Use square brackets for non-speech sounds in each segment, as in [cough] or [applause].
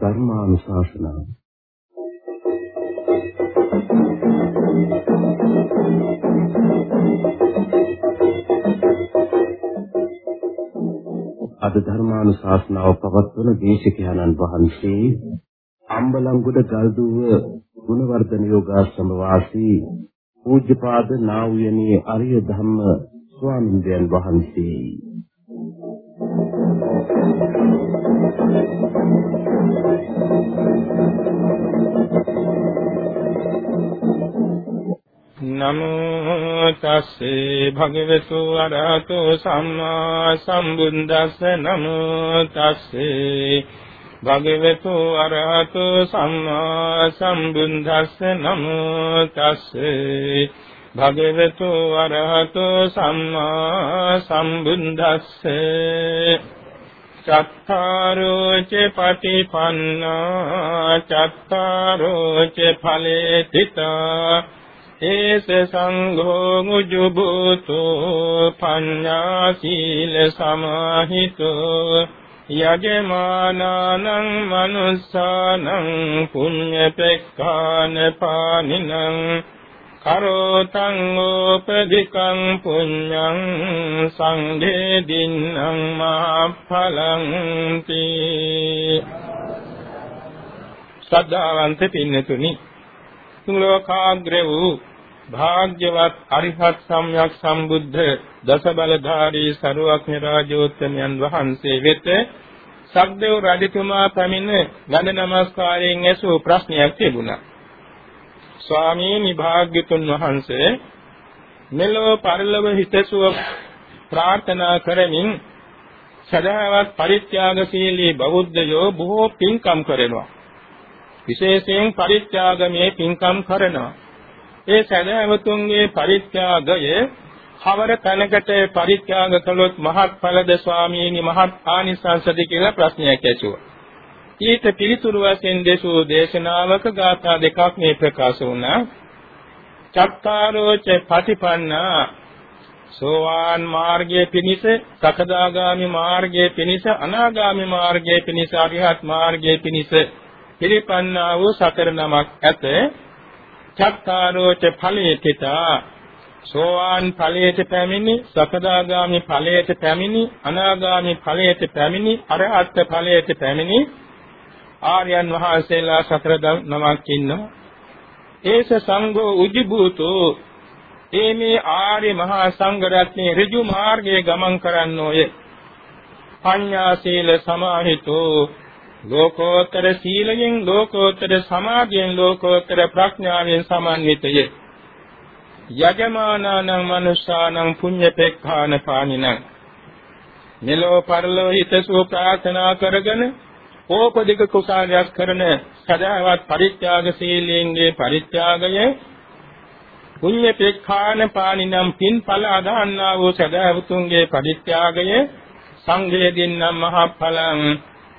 ධර්මානුශාසනාව. අද ධර්මානුශාසනාව පවත්වන දේශකයන්න් වහන්සේ අම්බලන්ගොඩ ගල්දුව ගුණවර්ධන යෝගාශ්‍රම වාසී පූජ්‍යපාද නා වූ යනී අරිය ධම්ම ස්වාමින්දයන් වහන්සේ. නමෝ තස්සේ භගවතු අරහතෝ සම්මා සම්බුද්දස්ස. නමෝ තස්සේ භගවතු අරහතෝ සම්මා සම්බුද්දස්ස නමෝ තස්සේ. භගවතු අරහතෝ සම්මා සම්බුද්දස්සේ චත්තාරෝ ච පටිපන්නා චත්තාරෝ ච ඵලේ තිතා ඒස සංඝෝ මුජුබුතෝ පඤ්ඤා සීල සමාහිතෝ. යජමානානං මනුස්සානං පුඤ්ඤපෙක්ඛාන පානිනං කරෝතං ඕපදිකං පුඤ්ඤං සංඝේ දින්නම් මාඵලං තී සද්ධාවන්ත පින්නතුනි තුන් ලෝකාග්‍ර වූ භාග්‍යවත් අරිහත් සම්්‍යක් සම්බුද්ධ දස බලධාරී සරුවක්ඥ රාජෝත්තමයන් වහන්සේ වෙත සක්දේව රජතුමා පැමිණ ගඳ නමස්කාරයෙන් ඇසූ ප්‍රශ්නයක් තිබුණා. ස්වාමීනි භාග්‍යතුන් වහන්සේ මෙලොව පරලොව හිතසුව ප්‍රාර්ථනා කරමින් සදාවත් පරිත්‍යාගශීලී බෞද්ධයෝ බොහෝ පින්කම් කරනවා. විශේෂයෙන් පරිත්‍යාගමේ පින්කම් කරනවා. ඒ සදහවතුන්ගේ පරිත්‍යාගය කවර තැනකට පරිත්‍යාග කළොත් මහත්ඵලද ස්වාමීනි මහත් ආනිසංසද කියලා ප්‍රශ්නයක් ඇසුවා. ඊට පිළිතුරු වශයෙන් දේශෝ දේශනාවක ගාථා දෙකක් මේ ප්‍රකාශ වුණා. චත්තාරෝච පටිපන්නා සෝවාන් මාර්ගයේ පිනිස, සකදාගාමි මාර්ගයේ පිනිස, අනාගාමි මාර්ගයේ පිනිස, අරිහත් මාර්ගයේ පිනිස පිළිපන්නා වූ සතර නමක් ඇත. චත්තාරෝච ඵලේතිතා. සෝවාන් ඵලයට පැමිණි සකදාගාමි ඵලයට පැමිණි අනාගාමි ඵලයට පැමිණි අරහත් ඵලයට පැමිණි. ආර්යයන් වහන්සේලා සතර නමක් ඉන්නවා. ඒස සංඝෝ උජිබූතෝ ඒ මේ ආර්ය මහා සංඝ රත්නයේ ඍජු මාර්ගයේ ගමන් කරන්නෝය. පඤ්ඤා සීල සමාහිතෝ. ලෝකෝත්තර සීලයෙන් ලෝකෝත්තර සමාධියෙන් ලෝකෝත්තර ප්‍රඥාවෙන් සමන්විතය. යජමානානං මනුෂ්‍යානං පුඤ්ඤපෙක්ඛාන පානිනං මෙලෝ පරලෝ හිතසුව ප්‍රාර්ථනා කරගෙන ඕපදික කුසාලයක් කරන සදාවත් පරිත්‍යාගශීලීන්ගේ පරිත්‍යාගය පුඤ්ඤපෙක්ඛාන පානිනම් පින්ඵල අදහන්නා වූ සදාවතුන්ගේ පරිත්‍යාගය සංඝයේ දින්නම් මහඵලං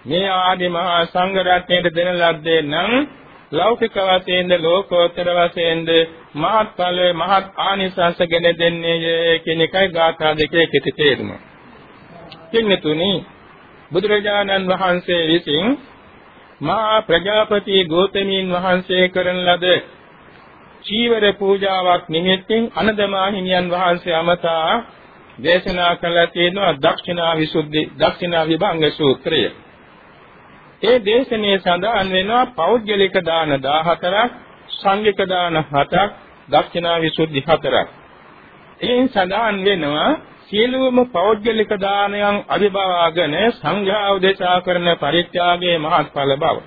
මේ ආදි මහා සංඝ රත්නයට දෙන ලද්දේ නම් ලෞකික වශයෙන්ද ලෝකෝත්තර වශයෙන්ද මහත්ඵල මහත් ආනිසංස ගෙන දෙන්නේ කියන එකයි ගාථා දෙකේ කෙටි තේරුම. කින්නතුනි බුදුරජාණන් වහන්සේ විසින් මහා ප්‍රජාපති ගෝතමීන් වහන්සේ කරන ලද චීවර පූජාවක් නිමිත්තෙන් අනදමා හිමියන් වහන්සේ අමතා දේශනා කළ තියෙනවා දක්ෂිනා විසුද්ධි දක්ෂිනා විභංග සූත්‍රය. ඒ දේශනේ සඳහන් වෙනවා පෞද්ගලික දාන 14ක් සංඝික දාන 7ක් දක්ෂිනා විසුද්ධි 4ක්. එයින් සඳහන් වෙනවා සියලුම පෞද්ගලික දානයන් අභිභවාගෙන සංඝයා උදෙසා කරන පරිත්‍යාගයේ මහත්ඵල බව.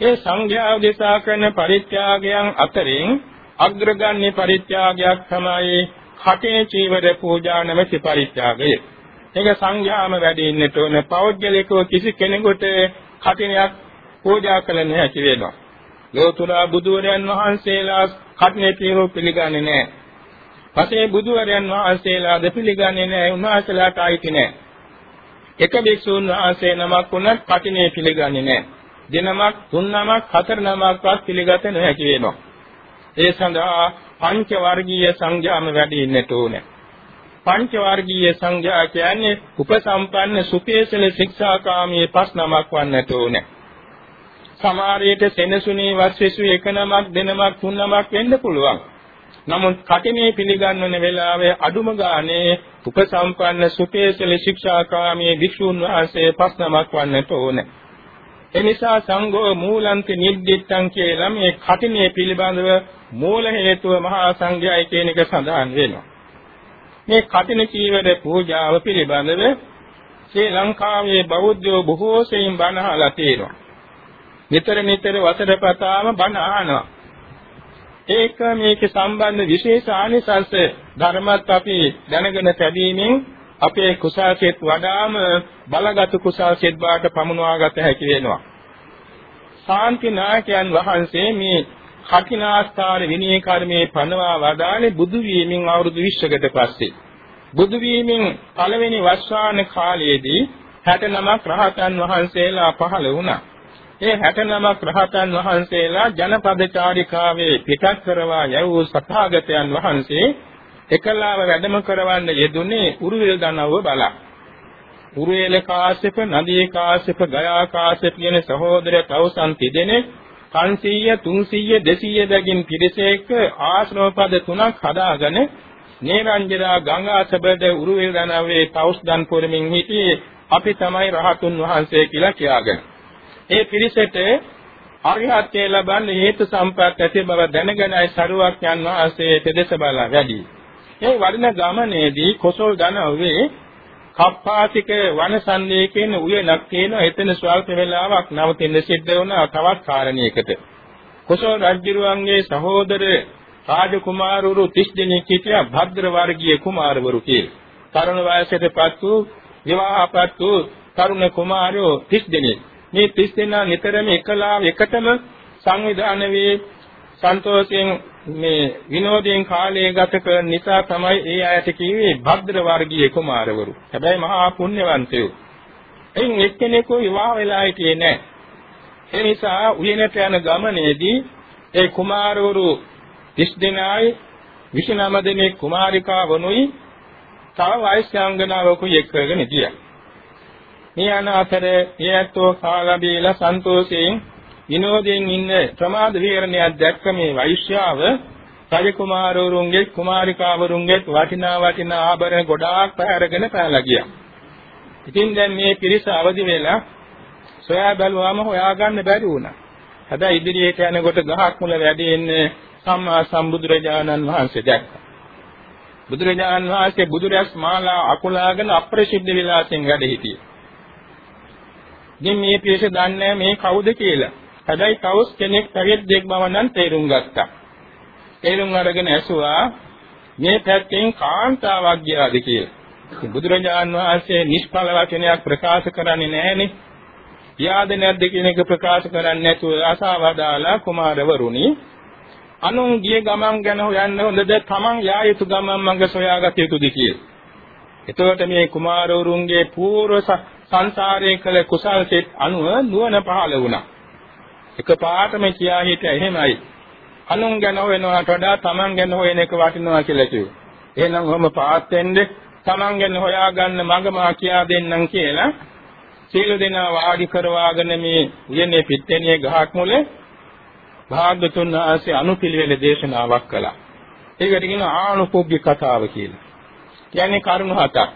ඒ සංඝයා උදෙසා කරන පරිත්‍යාගයන් අතරින් අග්‍රගණ්‍ය පරිත්‍යාගයක් තමයි කටේ චීවර පූජා නැමැති පරිත්‍යාගය. ඒක සංඥාම වැඩෙන්නට ඕන. පෞද්ගලිකව කිසි කෙනෙකුට කටිනයක් පූජා කළ නොහැකි වෙනවා. ලෝතුරා බුදුරයන් වහන්සේලා කටිනේ තීරෝ පිළිගන්නේ නැහැ. පසේ බුදුරයන් වහන්සේලාද පිළිගන්නේ නැහැ. උන්වහන්සේලාට ආйти නැහැ. එක භික්ෂුන් වහන්සේ නමක් වුණත් කටිනේ පිළිගන්නේ නැහැ. දිනමක් තුන් නමක් හතර නමක්වත් පිළිගත නොහැකි වෙනවා. ඒ සඳහා පංච වර්ගීය සංඥාම වැඩි ඉන්නට ඕනේ. පංච වර්ගීය සංඥා කියන්නේ උපසම්පන්න සුපේසල ශික්ෂාකාමී පස් නමක් වන්නට ඕනේ. සමහරයට සෙනසුනේ වස්විසු එක නමක් දෙනමක් තුන් නමක් වෙන්න පුළුවන්. නමුත් කටිනේ පිළිගන්වන වෙලාවේ අඩුම ගානේ උපසම්පන්න සුපේසල ශික්ෂාකාමී වික්ෂුන් වහන්සේ පස් නමක් වන්නට ඕනේ. එනිසා සංඝෝ මූලන්ති නිද්දිත්තං කියලා මේ කටිනේ පිළිබඳව මූල හේතුව මහා සංඝයායි කියන එක සඳහන් වෙනවා. මේ කටින චීවර පූජාව පිළිබඳව ශ්‍රී ලංකාවේ බෞද්ධයෝ බොහෝ සෙයින් බණ අහලා තියෙනවා. නිතර නිතර වසර පතාම බණ අහනවා. ඒක මේකේ සම්බන්ධ විශේෂ ආනිසංස ධර්මත් අපි දැනගෙන තැබීමෙන් අපේ කුසාසෙත් වඩාම බලගත් කුසාසෙත් බාට පමුණවාගත හැකි වෙනවා. ශාන්ති නායකයන් වහන්සේ මේ කඨිනාස්ථාන විනය කර්මයේ පනවා වදාළේ බුදු වීමෙන් අවුරුදු 20කට පස්සේ. බුදු වීමෙන් පළවෙනි වස්සාන කාලයේදී 69ක් රහතන් වහන්සේලා පහළ වුණා. ඒ 69ක් රහතන් වහන්සේලා ජනපද චාරිකාවේ පිටත් කරවා යවූ සතහාගතයන් වහන්සේ එකලාව වැඩම කරවන්න යෙදුනේ උරුවෙල් දනව්ව බලා. උරුවෙල කාශ්‍යප, නදී කාශ්‍යප, ගයා කාශ්‍යප කියන සහෝදර තවුසන් තිදෙනෙක් 500 300 200 බැගින් පිරිසෙක ආශ්‍රම පද තුනක් හදාගෙන නේරංජරා ගංගාසබද උරුවෙල් දනවේ තවුස් දන් පුරමින් හිටියේ අපි තමයි රහතුන් වහන්සේ කියලා කියාගෙන. ඒ පිරිසට අරිහත්ත්වයේ ලබන්න හේතු සම්පත් ඇති බව දැනගෙනයි සරුවක් යන වාසේ තෙදෙස බලා වැඩි. මේ වඩන ගමනේදී කොසල් දනවේ කප්පාතික වනසන්දේ කියන උයනක් තියෙනවා එතන ස්වල්ප වේලාවක් නවතින්න සිද්ධ වුණා තවත් කාරණයකට. කොසල් රජුරුවන්ගේ සහෝදර රාජකුමාරවරු 30 දෙනෙක් හිටියා භද්‍ර වර්ගීය කුමාරවරු කියලා. තරුණ වයසටපත් වූ විවාහපත් වූ තරුණ කුමාරයෝ 30 දෙනෙක්. මේ 30 දෙනා නිතරම එකලා එකටම සංවිධානය වේ සන්තෝෂයෙන් මේ විනෝදයෙන් කාලය ගත කරන නිසා තමයි ඒ අයට කිව්වේ භද්‍ර වර්ගීය කුමාරවරු. හැබැයි මහා පුණ්‍යවන්තයෝ. එයින් එක්කෙනෙකු විවාහ වෙලා හිටියේ නැහැ. ඒ නිසා උයනට යන ගමනේදී ඒ කුමාරවරු 30 දෙනායි 29 දෙනෙක් කුමාරිකා වනුයි තව වෛශ්‍යාංගනාවකු එක්කගෙන ගියා. මේ යන අතර එයත්ෝ කාලා බීලා සන්තෝෂයෙන් විනෝදයෙන් ඉන්න ප්‍රමාද විහරණයක් දැක්ක මේ වෛශ්‍යාව රජකුමාරවරුන්ගේ කුමාරිකාවරුන්ගේ වටිනා වටිනා ආභරණ ගොඩාක් පැහැරගෙන පැනලා ගියා. ඉතින් දැන් මේ පිරිස අවදි වෙලා සොයා බැලුවාම හොයාගන්න බැරි වුණා. හැබැයි ඉදිරියට යනකොට ගහක් මුල වැඩි ඉන්නේ සම්මා සම්බුදුරජාණන් වහන්සේ දැක්කා. බුදුරජාණන් වහන්සේ බුදුරැස් මාලා අකුලාගෙන අප්‍රසිද්ධ විලාසෙන් වැඩ හිටියේ. ඉතින් මේ පිරිස දන්නේ මේ කවුද කියලා. හැබැයි කවුස් කෙනෙක් පැවිද්දෙක් බව නම් තේරුම් ගත්තා. තේරුම් අරගෙන ඇසුවා මේ පැත්තෙන් කාන්තාවක් ගියාද කියලා. බුදුරජාන් වහන්සේ නිෂ්ඵල වචනයක් ප්‍රකාශ කරන්නේ නැහනේ. යාද නැද්ද කියන එක ප්‍රකාශ කරන්නේ නැතුව ආසාවදාලා කුමාරවරුනි අනුන් ගිය ගමන් ගැන හොයන්න හොඳද තමන් යා යුතු ගමන් මඟ සොයාගත යුතුද කියලා. එතකොට මේ කුමාරවරුන්ගේ పూర్ව සංසාරයේ කළ කුසල් සිත් අනුව නුවණ පහළ වුණා. එකපාරටම කියා හිටිය එහෙමයි. අනුන් ගැන හොයනවාට වඩා තමන් ගැන හොයන එක වටිනවා කියලා කිව්වා. එහෙනම් ඔහම පාත් වෙන්නේ තමන් ගැන හොයාගන්න මඟ මා කියා දෙන්නම් කියලා සීල දෙනා වාඩි කරවාගෙන මේ උයනේ පිට්ටනියේ ගහක් මුලේ භාග්‍යතුන් වහන්සේ අනුපිළිවෙල දේශනාවක් කළා. ඒකට කියනවා ආනුපෝග්‍ය කතාව කියලා. කියන්නේ කරුණු හතක්.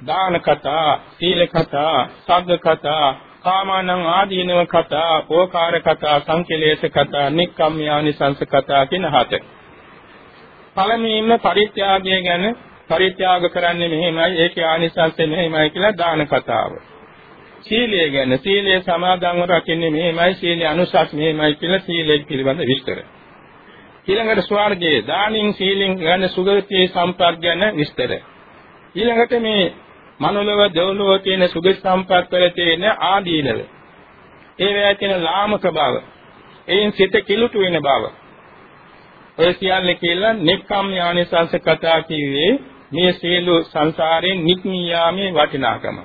දාන කතා, සීල කතා, සග්ග කතා, කාමානං ආදීනව කතා, ඕකාර කතා, සංකලේශ කතා, නික්කම්යානිසංස කතා කියන හත. පළමුවෙන්ම පරිත්‍යාගය ගැන පරිත්‍යාග කරන්නේ මෙහෙමයි, ඒකේ ආනිසංසය මෙහෙමයි කියලා දාන කතාව. සීලය ගැන සීලය සමාදන්ව රකින්නේ මෙහෙමයි, සීලය අනුසස් මෙහෙමයි කියලා සීලය පිළිබඳ විස්තර. ඊළඟට ස්වර්ගයේ දානින් සීලෙන් ගන්න සුගතියේ සම්පත් ගැන විස්තර. ඊළඟට මේ මනුලව දෙව්ලොව තියෙන සුගති සම්පත් වල තියෙන ආදීනව. ඒවැය තියෙන ලාමක බව. එයින් සිත කිලුටු වෙන බව. ඔය සියල්ල කියලා නික්කම් යානිසංස කතා කිව්වේ මේ සියලු සංසාරයෙන් නික්මියාමේ වටිනාකම.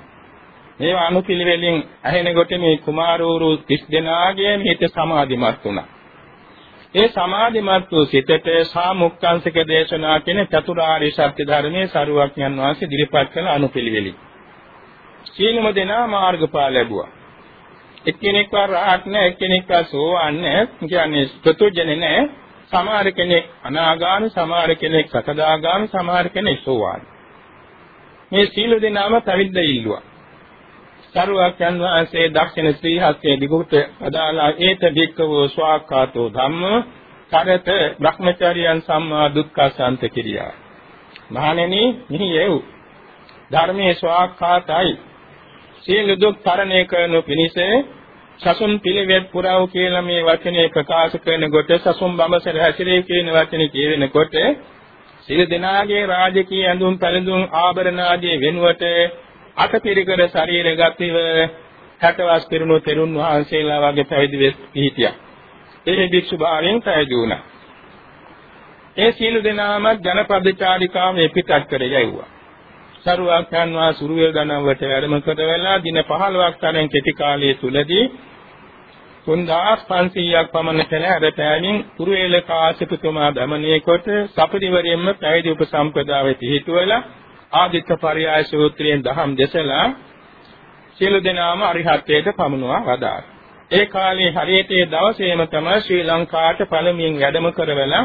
මේවා අනුපිළිවෙලින් ඇහෙනකොට මේ කුමාරවරු 30 දෙනාගේ හිත සමාධිමත් වුණා. ඒ සමාධිමත් වූ සිතට සාමුක්ඛංශක දේශනා කියන චතුරාර්ය සත්‍ය ධර්මයේ සරුවක්ඥන් වහන්සේ ඉදිරිපත් කළ අනුපිළිවෙලින්. සීලම දෙනා මාර්ගඵල ලැබුවා. එක්කෙනෙක්ව රහත් නැහැ එක්කෙනෙක්ව සෝවන් නැහැ කියන්නේ ප්‍රතුජනේ නැහැ සමහර කෙනෙක් අනාගාමී සමහර කෙනෙක් සකදාගාමී සමහර කෙනෙක් සෝවාන් මේ සීල දෙනාම පැවිද්ද ඉල්ලුවා සරුවක්යන් වහන්සේ දක්ෂින ශ්‍රී හස්තයේ දිගුට අදාලා ඒත බික්කවෝ ස්වාක්ඛාතෝ ධම්ම කරත බ්‍රහ්මචාරියන් සම්මා දුක්ඛසන්ත කිරියා. මහණෙනි මිහියෙව්. ධර්මයේ ස්වාක්ඛාතයි. සීල දුක් තරණය කරනු පිණිස සසුන් පිළිවෙත් පුරව කියලා මේ වචනේ ප්‍රකාශ කරනකොට සසුන් බඹසර හැසිරේ කියන වචනේ කියවෙනකොට සිල් දෙනාගේ රාජකීය ඇඳුම් පැළඳුම් ආභරණ ආදී වෙනුවට අටපිරිකර ශරීරගතව හැටවස් පිරුණු තෙරුන් වහන්සේලා වගේ පැවිදි වෙස් හිටියා. ඒ භික්ෂු භාවයෙන් පැවිදි වුණා. ඒ සීල දෙනාම ජනපද චාරිකාවේ පිටත් කර යැවුවා. සරුවාක්යන් වා සුරුවේල් ගණන්වට වැඩම කරවලා දින 15ක් තරම් කෙටි කාලය තුලදී 3500ක් පමණ කළ අරපෑමින් කුරුවේල කාශ්‍යපතුමා දමනය කොට සපරිවරයෙන්ම පැවිදි උපසම්පදාවේ පිහිටුවලා ආදිත්ත පරයාය සූත්‍රයෙන් දහම් දෙසලා සියලු දෙනාම අරිහත්ත්වයට පමුණවා වදාළා. ඒ කාලේ හරියට ඒ දවසේම තමයි ශ්‍රී ලංකාවට පළමුවෙන් වැඩම කරවලා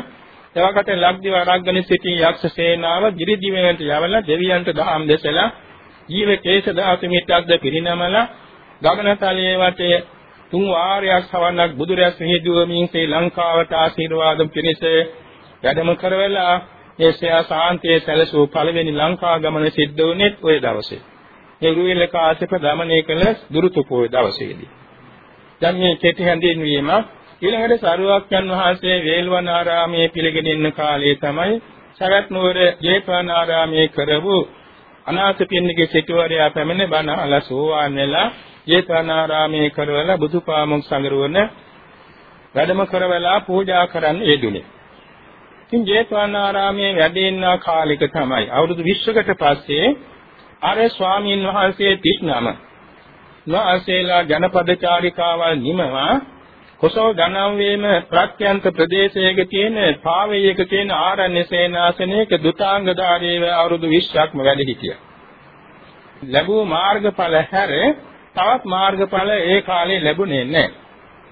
එවකට ලක්දිව ආරාග්ගන සිටි යක්ෂ සේනාව ගිරිදිවයින්ට යවලා දෙවියන්ට දහම් දෙසලා ජීව කේශ ධාතු මිත්‍යක්ද පිරිනමලා ගගනතලයේ වටේ තුන් වාරයක් සවන්නක් බුදුරැස් විහිදුවමින් ශ්‍රී ලංකාවට ආශිර්වාද පිණිස වැඩම කරවලා ඒ ශ්‍රේය සාන්තියේ සැලසූ පළවෙනි ලංකා ගමන සිද්ධ වුණේ ওই දවසේ. ඒ රුවිල කාශ්‍යප දමනය කළ දුරුතු පොය දවසේදී. දැන් මේ කෙටි හැඳින්වීම ඊළඟට සරුවක්යන් වහන්සේ වේල්වනාරාමයේ පිළිගෙන ඉන්න කාලයේ තමයි සවැත් නුවර ජේතවනාරාමයේ කරවූ අනාථපිණ්ඩිකේ සිටුවරයා පැමිණ බණ අහලා සෝවාන් වෙලා ජේතවනාරාමයේ කරවලා බුදුපාමුක් සංගරුවන වැඩම කරවලා පූජා කරන්න යෙදුනේ. ඉතින් ජේතවනාරාමයේ වැඩ ඉන්න කාලෙක තමයි අවුරුදු 20කට පස්සේ අර ස්වාමීන් වහන්සේ 39 වාසේලා ජනපද චාරිකාවල් නිමවා කොසල් ගණන්වේම ප්‍රත්‍යන්ත ප්‍රදේශයක තියෙන පාවේයක තියෙන ආරණ්‍ය සේනාසනයක දුතාංගධාරීව අවුරුදු 20ක්ම වැඩ හිටියා. ලැබූ මාර්ගඵල හැර තවත් මාර්ගඵල ඒ කාලේ ලැබුණේ නැහැ.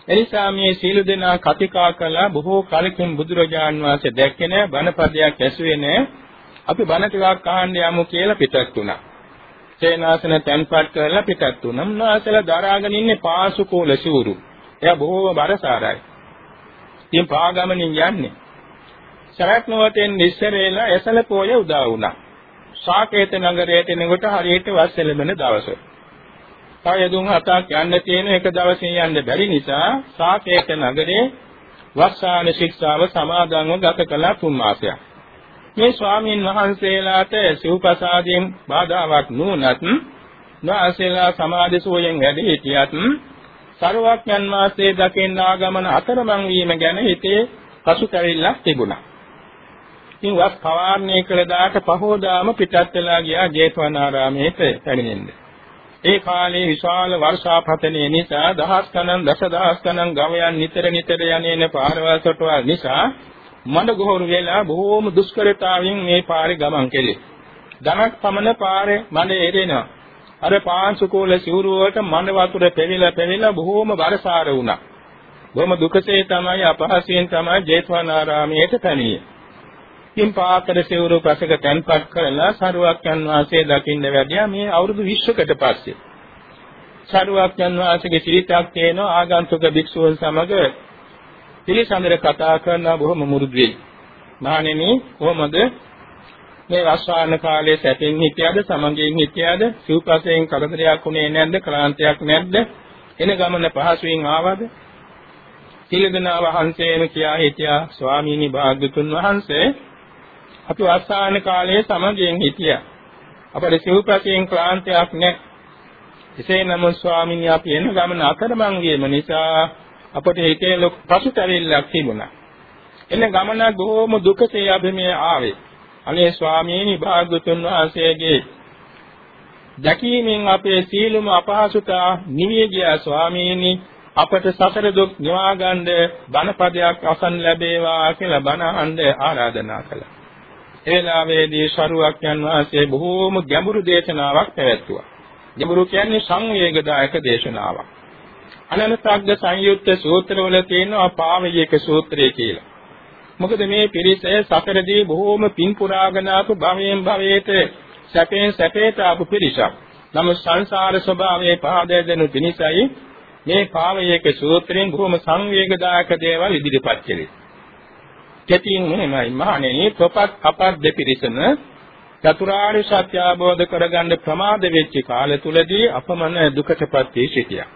එනිසා මේ සීල දෙනා කතිකා කළා බොහෝ කලකින් බුදුරජාන් වහන්සේ දැක්කේ නැහැ බණපදයක් ඇසුවේ නැහැ. අපි බණ ටිකක් අහන්න යමු කියලා පිටත් වුණා. සේනාසන තැන්පත් කරලා පිටත් වුණා. උන්වහන්සේලා දරාගෙන ඉන්නේ පාසුකෝල සිවුරු. එයා බොහෝම බරසාරයි. ඉතින් පාගමනින් යන්නේ. සරත් නුවතෙන් ඉස්සරේලා එසල පොය උදා වුණා. සාකේත නගරයට එනකොට හරියට වස් එළඹෙන දවස. තව යදුන් හතක් යන්න තියෙන එක දවසින් යන්න බැරි නිසා සාකේත නගරේ වස්සාන ශික්ෂාව සමාදන්ව ගත කළ තුන් මාසයක්. මේ ස්වාමීන් වහන්සේලාට සිව්පසාදයෙන් බාධාවක් නුනත් වාසේලා සමාධි සෝයෙන් වැඩි සිටියත් සරුවක්යන් වාසයේ දකින්න ආගමන අතරමං වීම ගැන හිතේ පසුතැවිල්ලක් තිබුණා. ඉතින් වස් පවාරණය කළ දාට පහෝදාම පිටත් වෙලා ගියා ජේතවනාරාමයට පැමිණෙන්න. ඒ කාලේ විශාල වර්ෂාපතනය නිසා දහස් ගණන් දසදහස් ගණන් ගවයන් නිතර නිතර යන්නේන පාරවල් සොටවල් නිසා මඩ ගොහරු වෙලා බොහෝම දුෂ්කරතාවයෙන් මේ පාරේ ගමන් කෙලේ. ධනක් පමණ පාරේ මඩ එරෙනවා. අර පාංශුකෝල සිවුරු වලට මන වතුර පෙවිලා පෙවිලා බොහෝම බරසාර වුණා. බොහොම දුකසේ තමයි අපහසයෙන් තමයි ජේතවනාරාමයට පැමිණියේ. කිම් පාකර සිවුරු පසක තැන්පත් කරලා සරුවක්යන් වාසයේ දකින්න වැඩියා මේ අවුරුදු 20කට පස්සේ. සරුවක්යන් වාසයේ සිරිතක් තේන ආගන්තුක භික්ෂුවන් සමග පිළිසඳර කතා කරන බොහොම මුරුදුයි. මහණෙනි කොහොමද මේ වස්වාන කාලයේ සැපෙන් හිටියද සමගියෙන් හිටියද සිව්පසයෙන් කරදරයක් උනේ නැද්ද ක්ලාන්තයක් නැද්ද එන ගමන පහසුවෙන් ආවද සිල්දනා වහන්සේම කියා හිටියා ස්වාමීනි භාග්‍යතුන් වහන්සේ අපි වස්වාන කාලයේ සමගියෙන් හිටියා. අපේ සිව්පසයෙන් ක්ලාන්තයක් නැහැ. එසේ නම් ස්වාමීනි අපි එන ගමන අතරමං වීම නිසා අපට හිතේ ලොකු පසුතැවිල්ලක් තිබුණා. එන ගමන බොහොම දුකසේ අපි මේ ආවේ. අනේ ස්වාමීනි භාග්‍යතුන් වහන්සේගේ දැකීමෙන් අපේ සීලම අපහසුතා නිවිය ගියා ස්වාමීනි. අපට සසර දුක් නිවා ගන්න බණපදයක් අසන්න ලැබේවා කියලා බණ අහන්න ආරාධනා කළා. ඒ වෙලාවේදී ශරුවක්යන් වහන්සේ බොහෝම ගැඹුරු දේශනාවක් පැවැත්තුවා. ගැඹුරු කියන්නේ සංවේගදායක දේශනාවක්. අනන්තග්ග සංයුක්ත සූත්‍රවල තියෙනවා පාවයක සූත්‍රය කියලා. මොකද මේ පිරිස සතරදී බොහෝම පින් පුරාගෙන ආපු භවයෙන් භවයට සැපෙන් සැපේට ආපු පිරිසක්. නමුත් සංසාර ස්වභාවයේ පහදා දෙනු පිණිසයි මේ පාවයක සූත්‍රයෙන් බොහොම සංවේගදායක දේවල් ඉදිරිපත් කෙරේ. කෙටියෙන් මෙහෙමයි මහණෙනි තොපත් අපත් දෙපිරිසම චතුරාර්ය සත්‍ය අවබෝධ කරගන්න ප්‍රමාද වෙච්ච කාලය තුලදී අපමණ දුකටපත් වී සිටියා.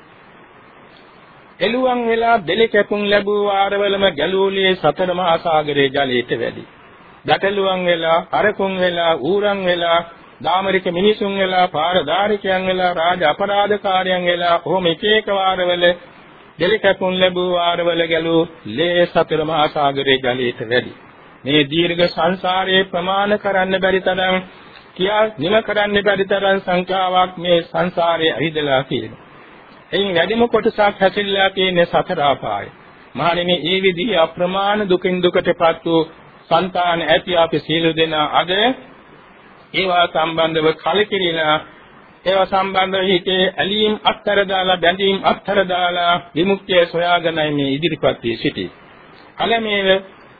එළුවන් වෙලා දෙලි කැපුම් ලැබුව වාරවලම ගැලූලියේ සතර මහා සාගරයේ ජලයට වැඩි. ගැටලුවන් වෙලා, අරකුන් වෙලා, ඌරන් වෙලා, දාමරික මිනිසුන් වෙලා, පාරදාරිකයන් වෙලා, රාජ අපරාධකාරයන් වෙලා, කොහොම එක එක වාරවල දෙලි කැපුම් ලැබුව වාරවල ගැලූ ලේ සතර මහා සාගරයේ ජලයට වැඩි. මේ දීර්ඝ සංසාරයේ ප්‍රමාණ කරන්න බැරි තරම් කියා නිම කරන්න බැරි තරම් සංඛ්‍යාවක් මේ සංසාරයේ ඇවිදලා තියෙනවා. එයින් වැඩිම කොටසක් හැසිරලා තියෙන සතර ආපාය. මහණෙනි, ඒ විදිහ අප්‍රමාණ දුකින් දුකටපත් වූ సంతාන ඇති අපි සීල දෙනා අද ඒවා සම්බන්ධව කලකිරීලා ඒවා සම්බන්ධව හිතේ ඇලීම් අත්තර දාලා බැඳීම් අත්තර දාලා විමුක්තිය සොයාගෙනයි මේ ඉදිරිපත් වී සිටී. අලමේව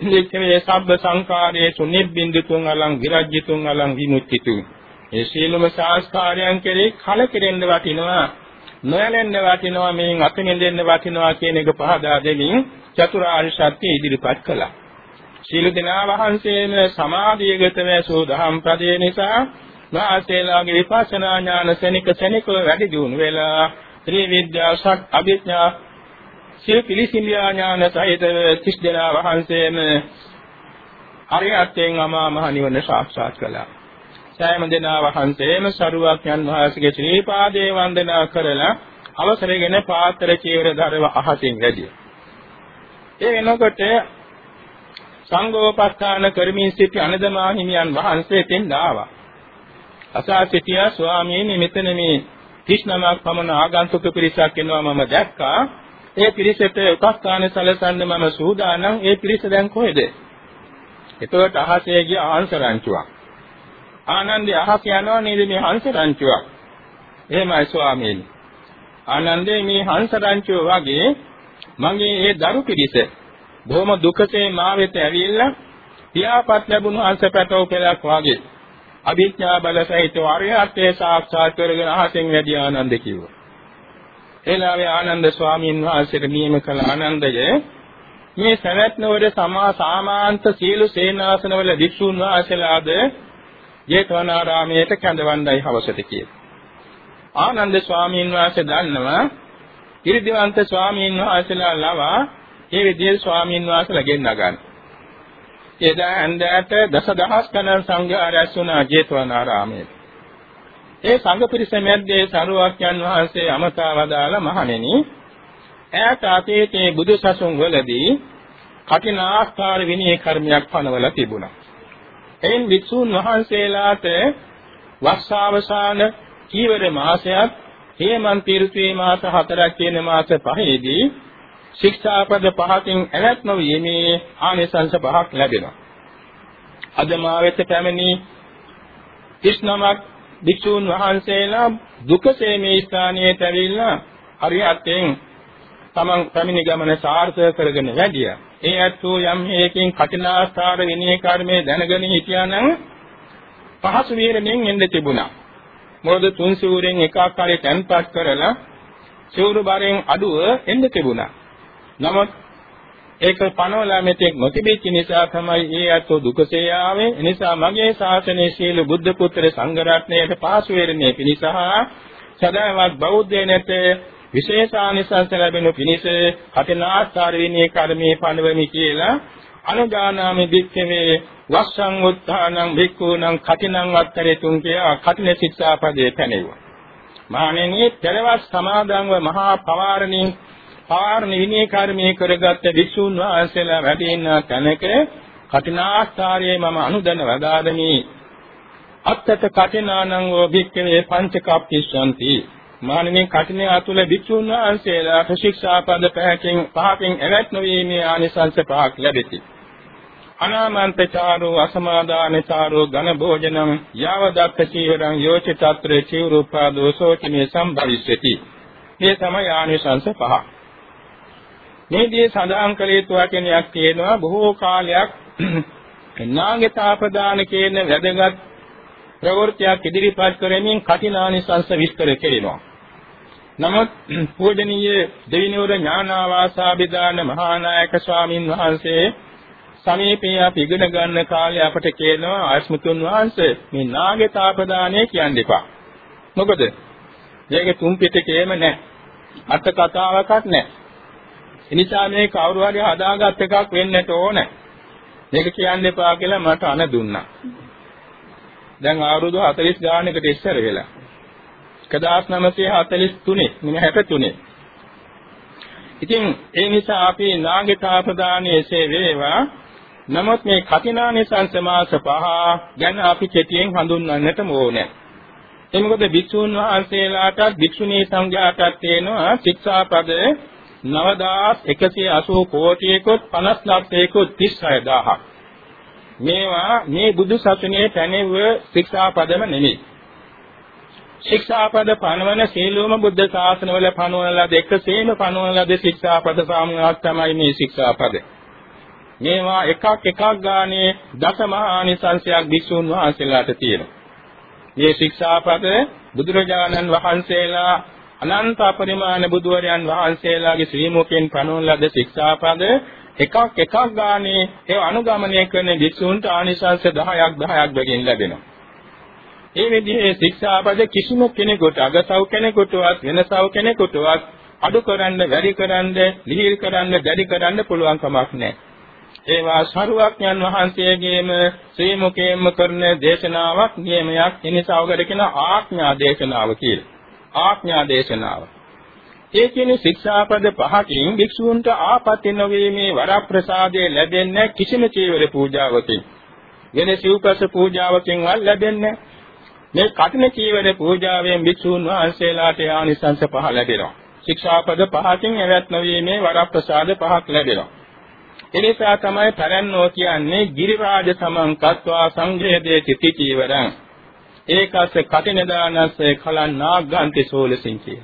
නිච්චේ සබ්බ සංකාරයේසු නිබ්බින්දුතුන් අලං විරජ්‍යතුන් අලං විමුක්තිතු. ඒ සීලම සංස්කාරයන් කෙරේ කලකිරෙන්න වටිනවා නොයැලෙන්න වටිනවා මේන් අතනෙන්දෙන්න වටිනවා කියන එක පහදා දෙමින් චතුරාර්ය සත්‍ය ඉදිරිපත් කළා. සීල දෙනා වහන්සේම සමාධියගත වැසූ දහම් පදේ නිසා වාසේලාගේ විපස්සනා ඥාන සෙනික සෙනිකව වැඩි දියුණු වෙලා ත්‍රිවිද්‍යා සක් අභිඥා සිල් පිළිසිලියා ඥාන සහිත තිස් දෙනා වහන්සේම අරියත්යෙන් අමා මහ නිවන සාක්ෂාත් කළා. සෑම දෙනා වහන්සේම සරුවක්යන් වහන්සේගේ ශ්‍රී පාදේ වන්දනා කරලා අවසරගෙන පාත්‍ර චීවර ධර්ම අහසින් වැඩිය. ඒ වෙනකොට සංඝෝපස්ථාන කරමින් සිටි අනදමා හිමියන් වහන්සේ තෙන් ආවා. අසා සිටියා ස්වාමීනි මෙතන මේ 39ක් පමණ ආගන්තුක පිරිසක් එනවා මම දැක්කා. ඒ පිරිසට උපස්ථාන සැලසන්න මම සූදානම්. ඒ පිරිස දැන් කොහෙද? එතකොට අහසේ ගිය ආංශරංචුවක්. ආනන්දේ අහක යනවා නේද මේ හංස රංචුවක්. එහෙමයි ස්වාමීනි. ආනන්දේ මේ හංස රංචුව වගේ මගේ ඒ දරු පිරිස බොහොම දුකසේ මා වෙත ඇවිල්ලා පියාපත් ලැබුණු හංස පැටව පෙරක් වගේ අභිඥා බල සහිත වරියත්තේ සාක්ෂාත් කරගෙන අහසෙන් වැඩි ආනන්ද කිව්වා. එලාවේ ආනන්ද ස්වාමීන් වහන්සේට නියම කළ ආනන්දය මේ සවැත් නුවර සමා සාමාන්ත සීල සේනාසනවල වික්ෂුන් වහන්සේලාද ජේතවනාරාමයට කැඳවන්නයි හවසට කියලා. ආනන්ද ස්වාමීන් වහන්සේ දන්නවා ඉරිදිවන්ත ස්වාමීන් වහන්සේලා ලවා ඒ විදිහේ ස්වාමීන් වහන්සේලා ගෙන්න ගන්න. එදා හන්දෑට දසදහස් ගණන් සංඝයා රැස් වුණා ජේතවනාරාමයේ. ඒ සංඝ පිරිස මැද්දේ සරුවක්යන් වහන්සේ අමතා වදාළ මහණෙනි ඈත අතීතයේ බුදු සසුන් වලදී කටිනාස්කාර විනය කර්මයක් පනවලා තිබුණා. එයින් වික්ෂූන් වහන්සේලාට වස්සාවසාන කීවර මාසයක් හේමන්ත ඍතුවේ මාස හතරක් කියන මාස පහේදී ශික්ෂාපද පහකින් ඇලත් නොවීමේ ආනිසංස පහක් ලැබෙනවා. අද මා වෙත පැමිණි 39ක් භික්ෂූන් වහන්සේලා දුකසේ මේ ස්ථානයට ඇවිල්ලා හරියටෙන් තමන් පැමිණි ගමන සාර්ථක කරගෙන වැඩියා. ඒ ඇත්තෝ යම් හේකින් කටිනාස්කාර විනය කර්මයේ දැනගෙන හිටියානම් පහසු වීරණයෙන් එන්න තිබුණා. මොකද තුන් සිවුරෙන් එකක් හරි තැන්පත් කරලා සිවුරු බරෙන් අඩුව එන්න තිබුණා. නමුත් ඒක පනවලා මෙතෙක් නොතිබෙච්ච නිසා තමයි ඒ අතෝ දුකසේ ආවේ. ඒ නිසා මගේ ශාසනයේ සීල බුද්ධ පුත්‍ර සංඝ රත්නයේ පාසු වේරණේ පිණිස සදාවත් බෞද්ධයනට විශේෂානිසංස ලැබෙනු පිණිස කටිනාස්කාර විනී කර්මයේ පණවමි කියලා අනුදානාමි දික්කමේ වස්සං උත්තානං භික්ඛූනං කටිනං අත්තරේතුන් කියා කටින ශික්ෂාපදේ පැනෙවුවා. මහණෙනි පෙරවස් සමාදන්ව මහා පවාරණින් පවාරණ විනී කර්මයේ කරගත් විසුණු වහන්සේලා වැඩ ඉන්න තැනක කටිනාස්කාරයේ මම අනුදැන වදාදමි අත්තත කටිනානං වූ භික්ඛවේ පංචකප්පිස්සන්ති මානමේ කටිනේ අතුල භික්ෂුන් වහන්සේලාට ශික්ෂාපද පහකින් පහකින් එවත් නොවීමේ ආනිසංස පහක් ලැබෙති. අනාමන්තචාරෝ අසමාදානචාරෝ ඝන භෝජනං යාවදත්ත චීවරං යෝචිතත්‍රේ චීවරූපා දෝසෝචිනේ සම්භවිස්සති. මේ තමයි ආනිසංස පහ. මේදී සඳහන් කළ යුතු වචනයක් තියෙනවා බොහෝ කාලයක් [clears throat] නාගතාපදාන කියන වැදගත් ප්‍රවෘත්තියක් ඉදිරිපත් කරමින් කටිනානිසංස විස්තර කෙරෙනවා. නමුත් [clears throat] පූජනීය දෙවිනෝර ඥානාවාසාභිදාන මහානායක ස්වාමින් වහන්සේ සමීපේ අපි ඉගෙන ගන්න කාලේ අපට කියනවා ආස්මතුන් වහන්සේ මේ නාගතාපදානය කියන්න එපා. මොකද? මේක තුන් පිටකේම නැහැ. අට කතාවක්වත් නැහැ. එනිසා මේ කවුරු හරි හදාගත් එකක් වෙන්නට ඕනේ. මේක කියන්න එපා කියලා මට අන දුන්නා. දැන් අවුරුදු 40 ගානකට ඉස්සර වෙලා. 1943 මින 63. ඉතින් ඒ නිසා අපි නාගතාපදානයේසේ වේවා නමුත් මේ කතිනානිසංස මාස පහ ගැන අපි කෙටියෙන් හඳුන්වන්නට ඕනේ. ඒ මොකද භික්ෂුන් වහන්සේලාටත් භික්ෂුණී සංඝයාටත් තියෙනවා ශික්ෂාපද 9180 කෝටියකොත් 50 ලක්ෂයකොත් 36000ක්. මේවා මේ බුදු සසුනේ පැනෙව ශික්ෂාපදම නෙමෙයි. ශික්ෂාපද පනවන සීලෝම බුද්ධ ශාසනවල පනවන ලද එකසේම පනවන ලද ශික්ෂාපද සාමයක් තමයි මේ ශික්ෂාපද. මේවා එකක් එකක් ගානේ දසමහානිසංසයක් භික්ෂුන් වහන්සේලාට තියෙනවා. මේ ශික්ෂාපද බුදුරජාණන් වහන්සේලා අනන්ත අපරිමාණ බුදුවරයන් වහන්සේලාගේ ශ්‍රී මුඛයෙන් පනවන ලද ශික්ෂාපද එකක් එකක් ගානේ ඒ අනුගමනය කරන භික්ෂුන්ට ආනිසංස 10ක් 10ක් බැගින් ලැබෙනවා. ඒ විදිහේ ශික්ෂාපද කිසිම කෙනෙකුට අගසව් කෙනෙකුටවත් වෙනසව් කෙනෙකුටවත් අඩු කරන්න, වැඩි කරන්න, ලිහිල් කරන්න, දැඩි කරන්න පුළුවන් කමක් නැහැ. ඒවා සරුවක්ඥන් වහන්සේගේම ශ්‍රී මුඛයෙන්ම කරන දේශනාවක් නියමයක් එනිසා ඔකට කියන ආඥා දේශනාව කියලා. ආඥා දේශනාව. ඒ කියන්නේ ශික්ෂාපද පහකින් භික්ෂූන්ට ආපත්‍ය නොවීමේ වරප්‍රසාදය ලැබෙන්නේ කිසිම චීවර පූජාවකින්. වෙන සිව්පස පූජාවකින් වත් ලැබෙන්නේ මේ කටින චීවර පූජාවෙන් භික්ෂූන් වහන්සේලාට ආනිසංස පහ ලැබෙනවා. ශික්ෂාපද පහකින් එවත් නොවීමේ වරප්‍රසාද පහක් ලැබෙනවා. එනිසා තමයි තරන්නෝ කියන්නේ ගිරිරාජ සමංකත්වා සංඝේදේ චිති චීවරං. ඒකස්ස කටින දානස්ස කලන්නාග්ගන්ති සෝලසින් කිය.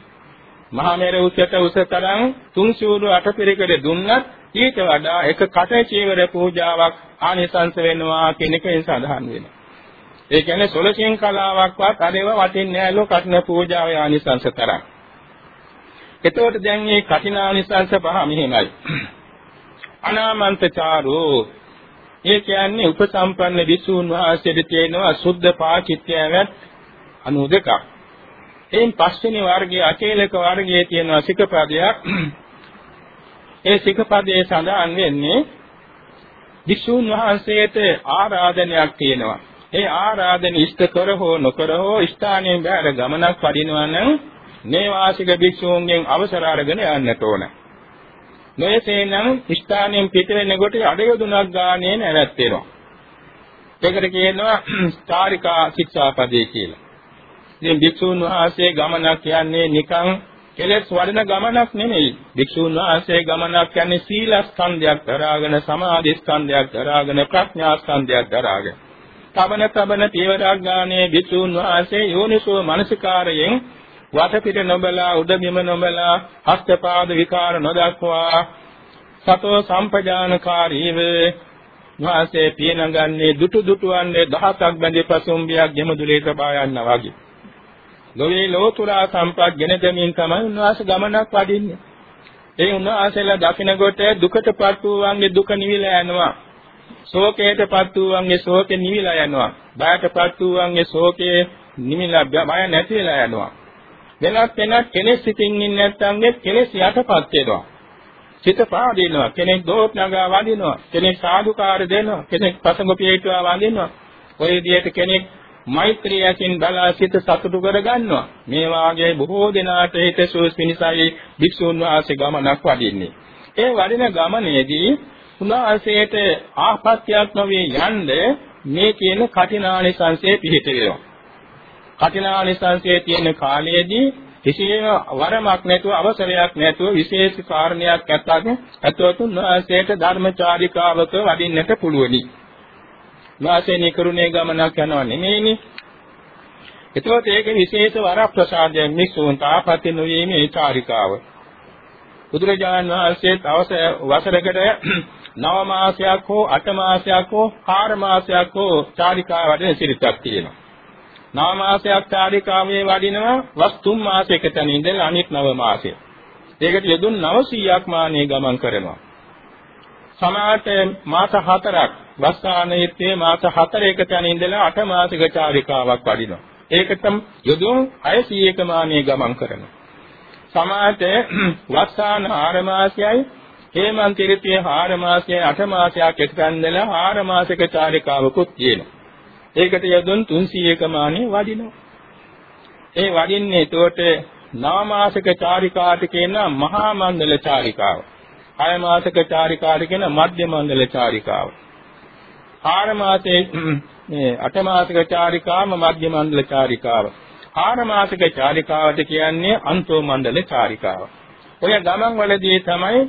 මහා මේර උසට උස තරම් තුන් සූරු අටපිරිකර දුන්නත් ඊට වඩා එක කට චීවර පූජාවක් ආනිසංස වෙනවා කියන එකෙන් සඳහන් වෙනවා. ඒ කියන්නේ සොලසින් කලාවක්වත් අරේව වටින්නේ නැහැ කටන පූජාවේ ආනිසංස තරම්. එතකොට දැන් මේ කටිනානිසංස පහ මෙහෙමයි. අනාමන්තචාරෝ ඒ කියන්නේ උපසම්පන්න විසුණු වහන්සේට තියෙනවා සුද්ධ පාචිත්‍යයවත් 92ක්. එයින් පස්වෙනි වර්ගයේ අචේලක වර්ගයේ තියෙනවා සිකපදයක්. ඒ සිකපදයේ සඳහන් වෙන්නේ විසුණු වහන්සේට ආරාධනයක් තියෙනවා. ඒ ආරාධන ඉෂ්ට කර හෝ නොකර හෝ ස්ථානයෙන් බැහැර ගමනක් වඩිනවා නම් නේවාසික භික්ෂූන්ගෙන් අවසර අරගෙන යන්නට ඕනේ. නොයසේනම් ස්ථානයෙන් පිට වෙනකොට අඩයොදුනක් ගානේ නැවැත්වෙනවා. ඒකට කියනවා චාරිකා ශික්ෂාපදේ කියලා. ඉතින් භික්ෂුන් වහන්සේ ගමනක් කියන්නේ නිකන් කෙලෙස් වඩන ගමනක් නෙමෙයි. භික්ෂුන් වහන්සේ ගමනක් කියන්නේ සීල ස්කන්ධයක් දරාගෙන සමාධි ස්කන්ධයක් දරාගෙන ප්‍රඥා ස්කන්ධයක් දරාගෙන. තබන තබන පියවරක් ගානේ භික්ෂුන් වහන්සේ යෝනිසෝ මනසිකාරයෙන් වටපිට නොබලා උඩබිම නොබලා හස්තපාද විකාර නොදක්වා සතෝ සම්පජානකාරීව වාසේ පියනගන්නේ දුටු දුටුවන්නේ දහසක් බැඳි පසුම්බියක් ගෙමදුලේ තබා යනවා වගේ. ලෝකේ ලෝතුරා සම්පත් ගෙන දෙමින් තමයි උන්වහන්සේ ගමනක් වඩින්නේ. ඒ උන්වහන්සේලා දකින්නකොට දුකටපත් වූවන්ගේ දුක නිවිලා යනවා. ශෝකයටපත් වූවන්ගේ ශෝකේ නිවිලා යනවා. බයටපත් වූවන්ගේ ශෝකේ නිවිලා බය නැති වෙලා යනවා. වෙනත් වෙනත් කෙනෙක් සිතින් ඉන්නේ නැත්නම් කෙලෙස් යටපත් වෙනවා. සිත පාදිනවා. කෙනෙක් දෝත් නගා වඳිනවා. කෙනෙක් සාදුකාර දෙනවා. කෙනෙක් පසඟ පිටුවා වඳිනවා. ඔය විදිහට කෙනෙක් මෛත්‍රියකින් බලා සිත සතුටු කර ගන්නවා. මේ වාගේ බොහෝ දෙනාට හිතසුවස් පිණිසයි භික්ෂුන් වහන්සේ ගමනක් වඩින්නේ. ඒ වඩින ගමනේදී උන්වහන්සේට ආපත්‍යක් නොවේ යන්නේ මේ කියන කටිනානිසංසයේ පිහිට වෙනවා. කටිනානිසංසයේ තියෙන කාලයේදී කිසියම් වරමක් නැතුව අවසරයක් නැතුව විශේෂ කාරණයක් ඇත්තක් ඇතවතුන් වාසයට ධර්මචාරිකාවක වඩින්නට පුළුවනි. වාසයේ කරුණේ ගමනක් යනවා නෙමෙයිනේ. එතකොට ඒක විශේෂ වරප්‍රසාදයෙන් මිසුන් තාපති නොවීමේ චාරිකාව. බුදුරජාණන් වහන්සේ වසරකට නව මාසයක් හෝ අට මාසයක් හෝ කාර මාසයක් හෝ චාරිකාව වඩන සිරිතක් තියෙනවා. නව මාසයක් චාරිකාවේ වඩිනවා වස් තුන් මාසයක තැන ඉඳලා අනිත් නව මාසය. ඒකට යදුන් 900ක් මානේ ගමන් කරනවා. සමාත මාස හතරක් වස්සානයේ මාස හතරක තැන ඉඳලා අට මාසික චාරිකාවක් වඩිනවා. ඒකටම යදුන් 600ක මානේ ගමන් කරනවා. සමාත වස්සාන 4 මාසයයි හේමන්ත ඍතුවේ 4 මාසයයි 8 මාසයක් එකතැන්දලා 4 මාසික චාරිකාවකුත් තියෙනවා. ඒකට යදුන් 300ක මානේ වඩිනවා. ඒ වඩින්නේ එතකොට නාමාසික චාරිකාට කියන මහා මණ්ඩල චාරිකාව. හය මාසික චාරිකාට කියන මධ්‍ය මණ්ඩල චාරිකාව. ආර මාසයේ [clears throat] මේ අට මාසික චාරිකාම මධ්‍ය මණ්ඩල චාරිකාව. ආර මාසික චාරිකාවට කියන්නේ අන්තෝ මණ්ඩල චාරිකාව. ඔය ගමන් වලදී තමයි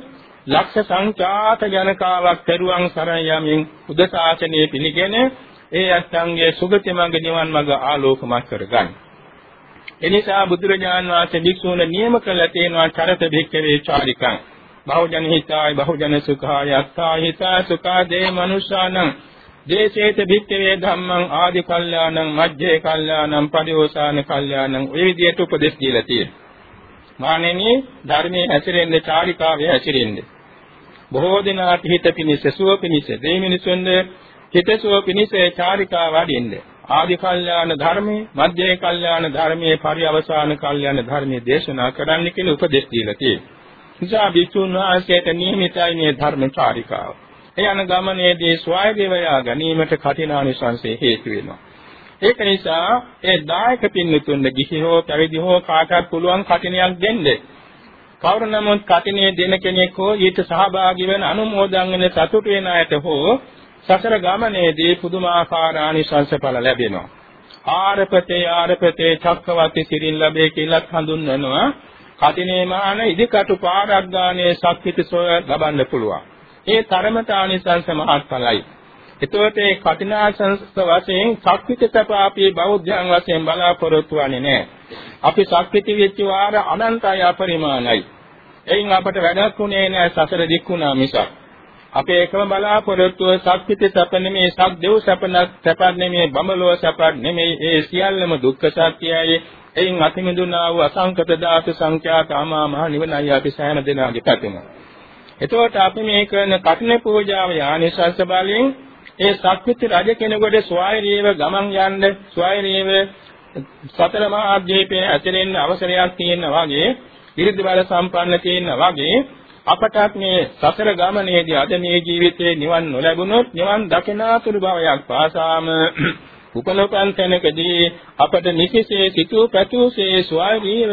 ලක්ෂ සංඛ්‍යාත ජනකාවක් පෙරුවන් සරණ යමින් බුද්ධ ශාසනය පිළිගෙන ඒ අත්ංගයේ සුගති මඟ නිවන් මඟ ආලෝකමත් කරගන්න. එනිසා බුදුරජාන් වහන්සේ භික්ෂූන් නියම කළ තියෙනවා චරත භික්ඛවේ චාරිකං. බහුජන හිතාය බහුජන සුඛාය අත්තා හිතා සුඛා දේ මනුෂ්‍යානං දේශේත භික්ඛවේ ධම්මං ආදි කල්යාණං මජ්ජේ කල්යාණං පරිෝසాన කල්යාණං ඔය විදිහට උපදෙස් දීලා තියෙනවා. මානෙනි ධර්මයේ හැසිරෙන්නේ චාරිකාවේ හැසිරෙන්නේ. බොහෝ දිනාට හිත පිණිස සුව පිණිස දෙමිනිසුන්ගේ හිතසුව පිණිස චාරිකා වඩින්නේ. ආදි කල්යාණ ධර්මයේ, මධ්‍යේ කල්යාණ ධර්මයේ, පරිවසාන කල්යාණ ධර්මයේ දේශනා කරන්න කියලා උපදෙස් දීලා තියෙනවා. නිසා භික්ෂුන් වහන්සේට නියමිතයි මේ ධර්ම චාරිකාව. ඒ යන ගමනේදී ස්වයදේවයා ගැනීමට කටිනානිසංසය හේතු වෙනවා. ඒක නිසා ඒ දායක පින්නතුන්ගේ ගිහි හෝ පැවිදි හෝ කාටත් පුළුවන් කටිනයක් දෙන්න. කවුරු නමුත් කටිනේ දෙන කෙනෙක් හෝ ඊට සහභාගී වෙන අනුමෝදන් වෙන සතුට වෙන අයට හෝ සසර ගමනේදී පුදුමාකාර ආනිසංස ඵල ලැබෙනවා. ආරපතේ ආරපතේ චක්කවති සිරින් ලැබේ කියලා හඳුන්වනවා. කටිනේ මාන ඉදිකටු පාරක් ගානේ ශක්තිත සොය ලබන්න පුළුවන්. ඒ තරමට ආනිසංස මහත්ඵලයි. එතකොට මේ කටිනාසංස වශයෙන් ශක්තිත සපාපී බෞද්ධයන් වශයෙන් බලාපොරොත්තු වෙන්නේ නැහැ. අපි ශක්තිත වෙච්ච වාර අනන්තය අපරිමාණයි. එයින් අපට වැඩක් උනේ නැහැ සසර දික්ුණා මිසක්. අපේ එකම බලාපොරොත්තුව සක්විත සැප නෙමේ සක් දෙව් සැපනක් සැපක් නෙමේ බඹලෝ සැපක් නෙමේ ඒ සියල්ලම දුක්ඛ සත්‍යයයි එයින් අතිමිදුනා වූ අසංකත ධාතු සංඛ්‍යාත ආමා මහ නිවනයි අපි සෑම දෙනාගේ පැතුම. එතකොට අපි මේ කරන කඨින පූජාව යානිසස්ස බලයෙන් ඒ සක්විත රජ කෙනෙකුට ස්වෛරීව ගමන් යන්න ස්වෛරීව සතර මහා දීපේ ඇතරින් අවසරයක් තියෙනවා වගේ විරුද්ධ බල සම්පන්න තියෙනවා වගේ අපටත් මේ සසර ගමනේදී අද මේ ජීවිතේ නිවන් නොලැබුණොත් නිවන් දකිනාතුරු භවයක් පාසාම [clears throat] උපලෝකන් තැනකදී අපට නිසිසේ සිතූ පැතුසේ ස්වෛරීව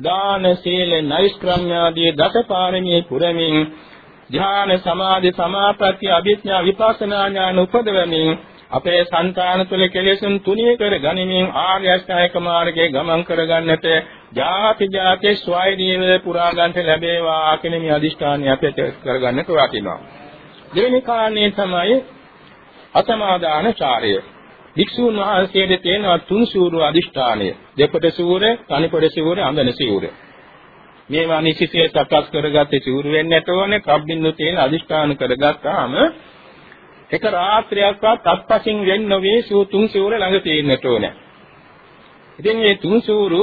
දාන සීල නෛෂ්ක්‍රම්‍යාදී දසපාරමී පුරමින් ධ්‍යාන සමාධි සමාපatti අභිඥා විපස්සනා ඥාන උපදවමින් අපේ సంతාන තුළ කෙලෙසුන් තුනී කර ගනිමින් ආර්ය අෂ්ටායක මාර්ගයේ ගමන් කරගන්නට ජාති ජාති ස්වෛරීව පුරා ගන්නට ලැබේවා කියන මේ අදිෂ්ඨානය අපිට කරගන්නට වටිනවා. දෙවෙනි කාරණේ තමයි අසමාදාන චාරය. වික්ෂුන් වහන්සේට තියෙන තුන් සූරු අදිෂ්ඨානය. දෙපට සූර, තනිපට සූර, අඳන සූර. මේවා නිසිසේ සකස් කරගත්තේ සූරු වෙන්නේ නැට ඕනේ. කබ්බින්නු තියෙන අදිෂ්ඨාන කරගත්තාම එක රාත්‍රියක්වත් අත්පසින් වෙන්න නොවේ සූ තුන් සූර ළඟ තියෙන්නට ඕනේ. ඉතින් මේ තුන් සූරු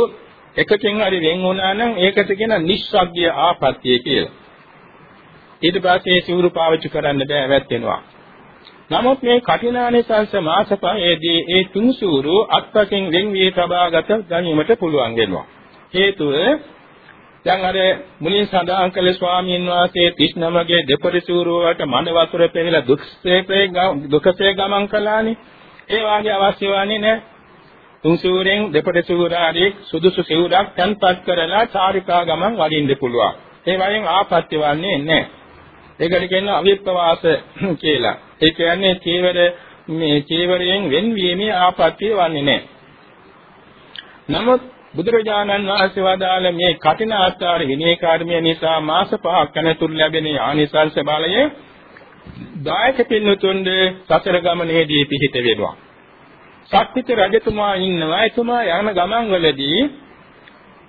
එකකින් හරි වෙන් වුණා නම් ඒකට කියන නිස්සග්ගය ආපත්‍ය කියලා. ඊට පස්සේ සූරු පාවිච්චි කරන්න බෑ වැටෙනවා. නමුත් මේ කඨිනානිසංස මාසපයේදී ඒ තුන් සූරු අත්පසින් වෙන් වී තබාගත ගැනීමට පුළුවන් වෙනවා. හේතුව දැන් අර මුලින් සඳහන් කළ ස්වාමීන් වහන්සේ 39ගේ දෙපරිසූරුවට මඩ වතුර පෙරලා දුක්සේ දුකසේ ගමන් කළානේ. ඒ වාගේ අවශ්‍ය වන්නේ නැහැ. තුන් සිවුරෙන් දෙපට සිවුරාදී සුදුසු සිවුරක් තන්පත් කරලා චාරිකා ගමන් වඩින්න පුළුවන්. ඒ වයින් ආපත්‍ය වන්නේ නැහැ. ඒකට කියනවා අවිප්පවාස [clears throat] කියලා. ඒ කියන්නේ චීවර මේ චීවරයෙන් වෙන්වීමේ ආපත්‍ය වන්නේ නැහැ. නමුත් බුදුරජාණන් වහන්සේ වදාළ මේ කටින ආචාර විනය කර්මය නිසා මාස පහක් යනතුරු ලැබෙන ආනිසංස බලය දායක පින්නතුන්ද සතර ගමනේදී පිහිට වෙනවා. සක්විත රජතුමා ඉන්නවා එතුමා යන ගමන් වලදී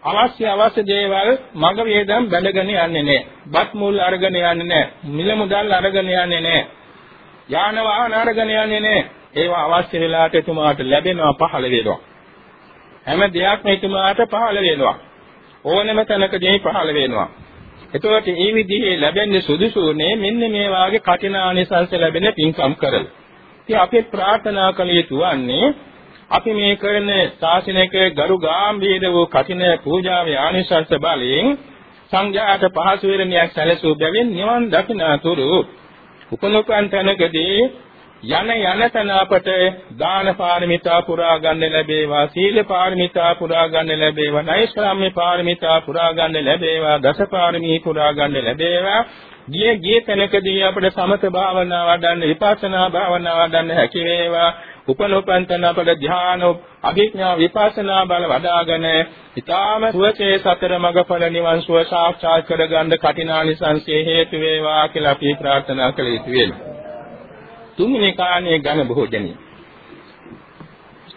අවශ්‍ය අවශ්‍ය දේවල් මග වේදම් බැඳගෙන යන්නේ නැහැ. බත් මුල් අරගෙන යන්නේ නැහැ. මිල මුදල් අරගෙන යන්නේ නැහැ. යාන වාහන අරගෙන යන්නේ නැහැ. ඒවා අවශ්‍ය වෙලාවට එතුමාට ලැබෙනවා පහළ වෙනවා. හැම දෙයක්ම එතුමාට පහළ වෙනවා. ඕනෑම තැනකදී පහළ වෙනවා. එතකොට මේ විදිහේ ලැබෙන්නේ සුදුසුනේ මෙන්න මේ වාගේ කටිනානිසංස ලැබෙන පින්කම් කරලා. ඉතින් අපි ප්‍රාර්ථනා කළ යුතු වන්නේ අපි මේ කරන ශාසනික ගරු ගාම්භීර වූ කටින පූජාවේ ආනිසංස බලයෙන් සංඝයාට පහසු වෙරණියක් සැලසූ බැවින් නිවන් දකින්නතුරු උපනුපන් තැනකදී යන යන තැන අපට දාන පාරමිතා පුරා ගන්න ලැබේවා සීල පාරමිතා පුරා ගන්න ලැබේවා නෛෂ්ක්‍රම්‍ය පාරමිතා පුරා ගන්න ලැබේවා දස පාරමී පුරා ගන්න ලැබේවා. ගිය ගිය තැනකදී අපට සමත භාවනා වඩන්න විපස්සනා භාවනා වඩන්න හැකි වේවා. උපනෝපන්තන අපට ධ්‍යාන අභිඥා විපස්සනා බල වඩාගෙන ඊටාම සුවසේ සතර මඟඵල නිවන් සුව සාක්ෂාත් කරගන්න කටිනානිසංසයේ හේතු වේවා කියලා අපි ප්‍රාර්ථනා කළ යුතු වෙනවා. තුන්වෙනි කාණේ ඝන භෝජනිය.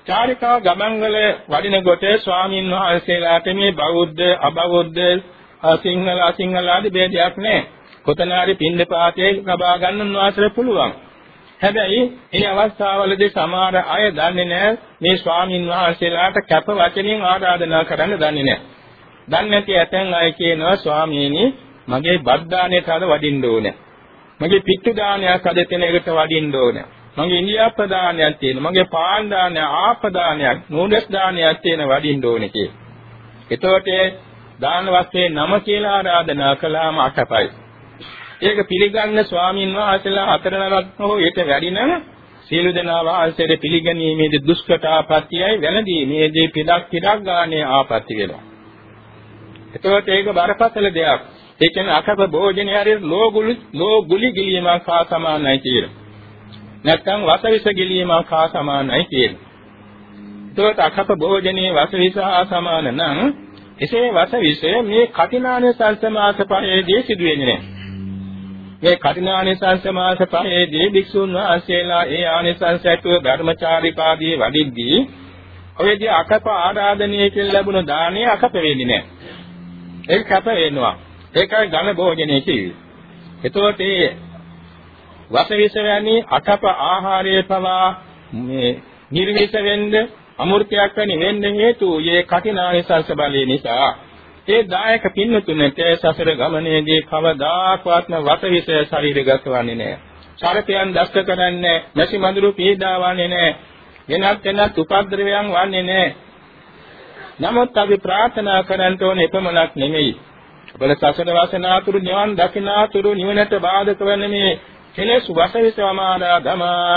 චාරිකා ගමන් වල වඩිනකොට ස්වාමින් වහන්සේලාට මේ බෞද්ධ අබෞද්ධ සිංහල අසිංහල ආදී ભેදයක් නැහැ. කොතන හරි පින්ඳ පාතේ ලබා ගන්න උන්වහන්සේට පුළුවන්. හැබැයි මේ අවස්ථාවලදී සමහර අය දන්නේ නැහැ මේ ස්වාමින් වහන්සේලාට කැප වචනින් ආරාධනා කරන්න දන්නේ නැහැ. දන්නේ නැති ඇතැන් අය කියනවා ස්වාමීනි මගේ බද්දානේ තද වඩින්න ඕනේ. මගේ පිට්ටු දානයක් අද තැන එකට වඩින්න ඕන. මගේ ඉන්දියාප්ප දානයක් තියෙන. මගේ පාන් දානයක්, ආප්ප දානයක්, නූඩල්ස් දානයක් තියෙන වඩින්න ඕනේ කියේ. එතකොට දාන වස්තුවේ නම කියලා ආරාධනා කළාම අටපයි. ඒක පිළිගන්න ස්වාමින් වහන්සේලා හතර නරක් හෝ ඊට වැඩි නම් සියලු දෙනා වහන්සේට පිළිගැනීමේදී දුෂ්කර ආපත්‍යයි වැළඳීමේදී පිටක් පිටක් ගානේ ආපත්‍ය වෙනවා. එතකොට ඒක බරපතල දෙයක්. ඒ කියන්නේ අකප භෝජනේ හරියට ලෝගුලි ලෝගුලි ගිලීමක් හා සමානයි කියලා. නැත්නම් වසවිස ගිලීමක් හා සමානයි කියලා. ඒකට අකප භෝජනේ වසවිස හා සමාන නම් එසේ වසවිස මේ කටිනානේ සංසමාස පහේදී සිදුවෙන්නේ නැහැ. මේ කටිනානේ සංසමාස පහේදී භික්ෂුන් වහන්සේලා ඒ ආනිසංසයතුව ධර්මචාරිකාදී වඩිද්දී ඔයදී අකප ආරාධනීය කියලා ලැබුණ දාණය අකප වෙන්නේ නැහැ. ඒක කැප වෙනවා. ඒකයි ඝන භෝජනය කිව්වේ. එතකොට මේ වසවිස වැනි අටප ආහාරයේ පවා මේ නිර්විස වෙන්න අමෘතයක් වැනි වෙන්න හේතු යේ කටිනානිසංස බලය නිසා ඒ දායක පින්නතුන්ට සසර ගමනේදී කවදාකවත්ම වසවිස ශරීරගත වන්නේ නැහැ. චරිතයන් දෂ්ට කරන්නේ නැසි මඳුරු පීඩාවන්නේ නැහැ. වෙනත් වෙනත් උපද්‍රවයන් වන්නේ නැහැ. නමුත් අපි ප්‍රාර්ථනා කරන්න ඕනේ එපමණක් නෙමෙයි. ඔබල සසර වාසනාතුරු නිවන් දකිනාතුරු නිවනට බාධක වන මේ කෙලෙස් වසවිසවමාදා ධමා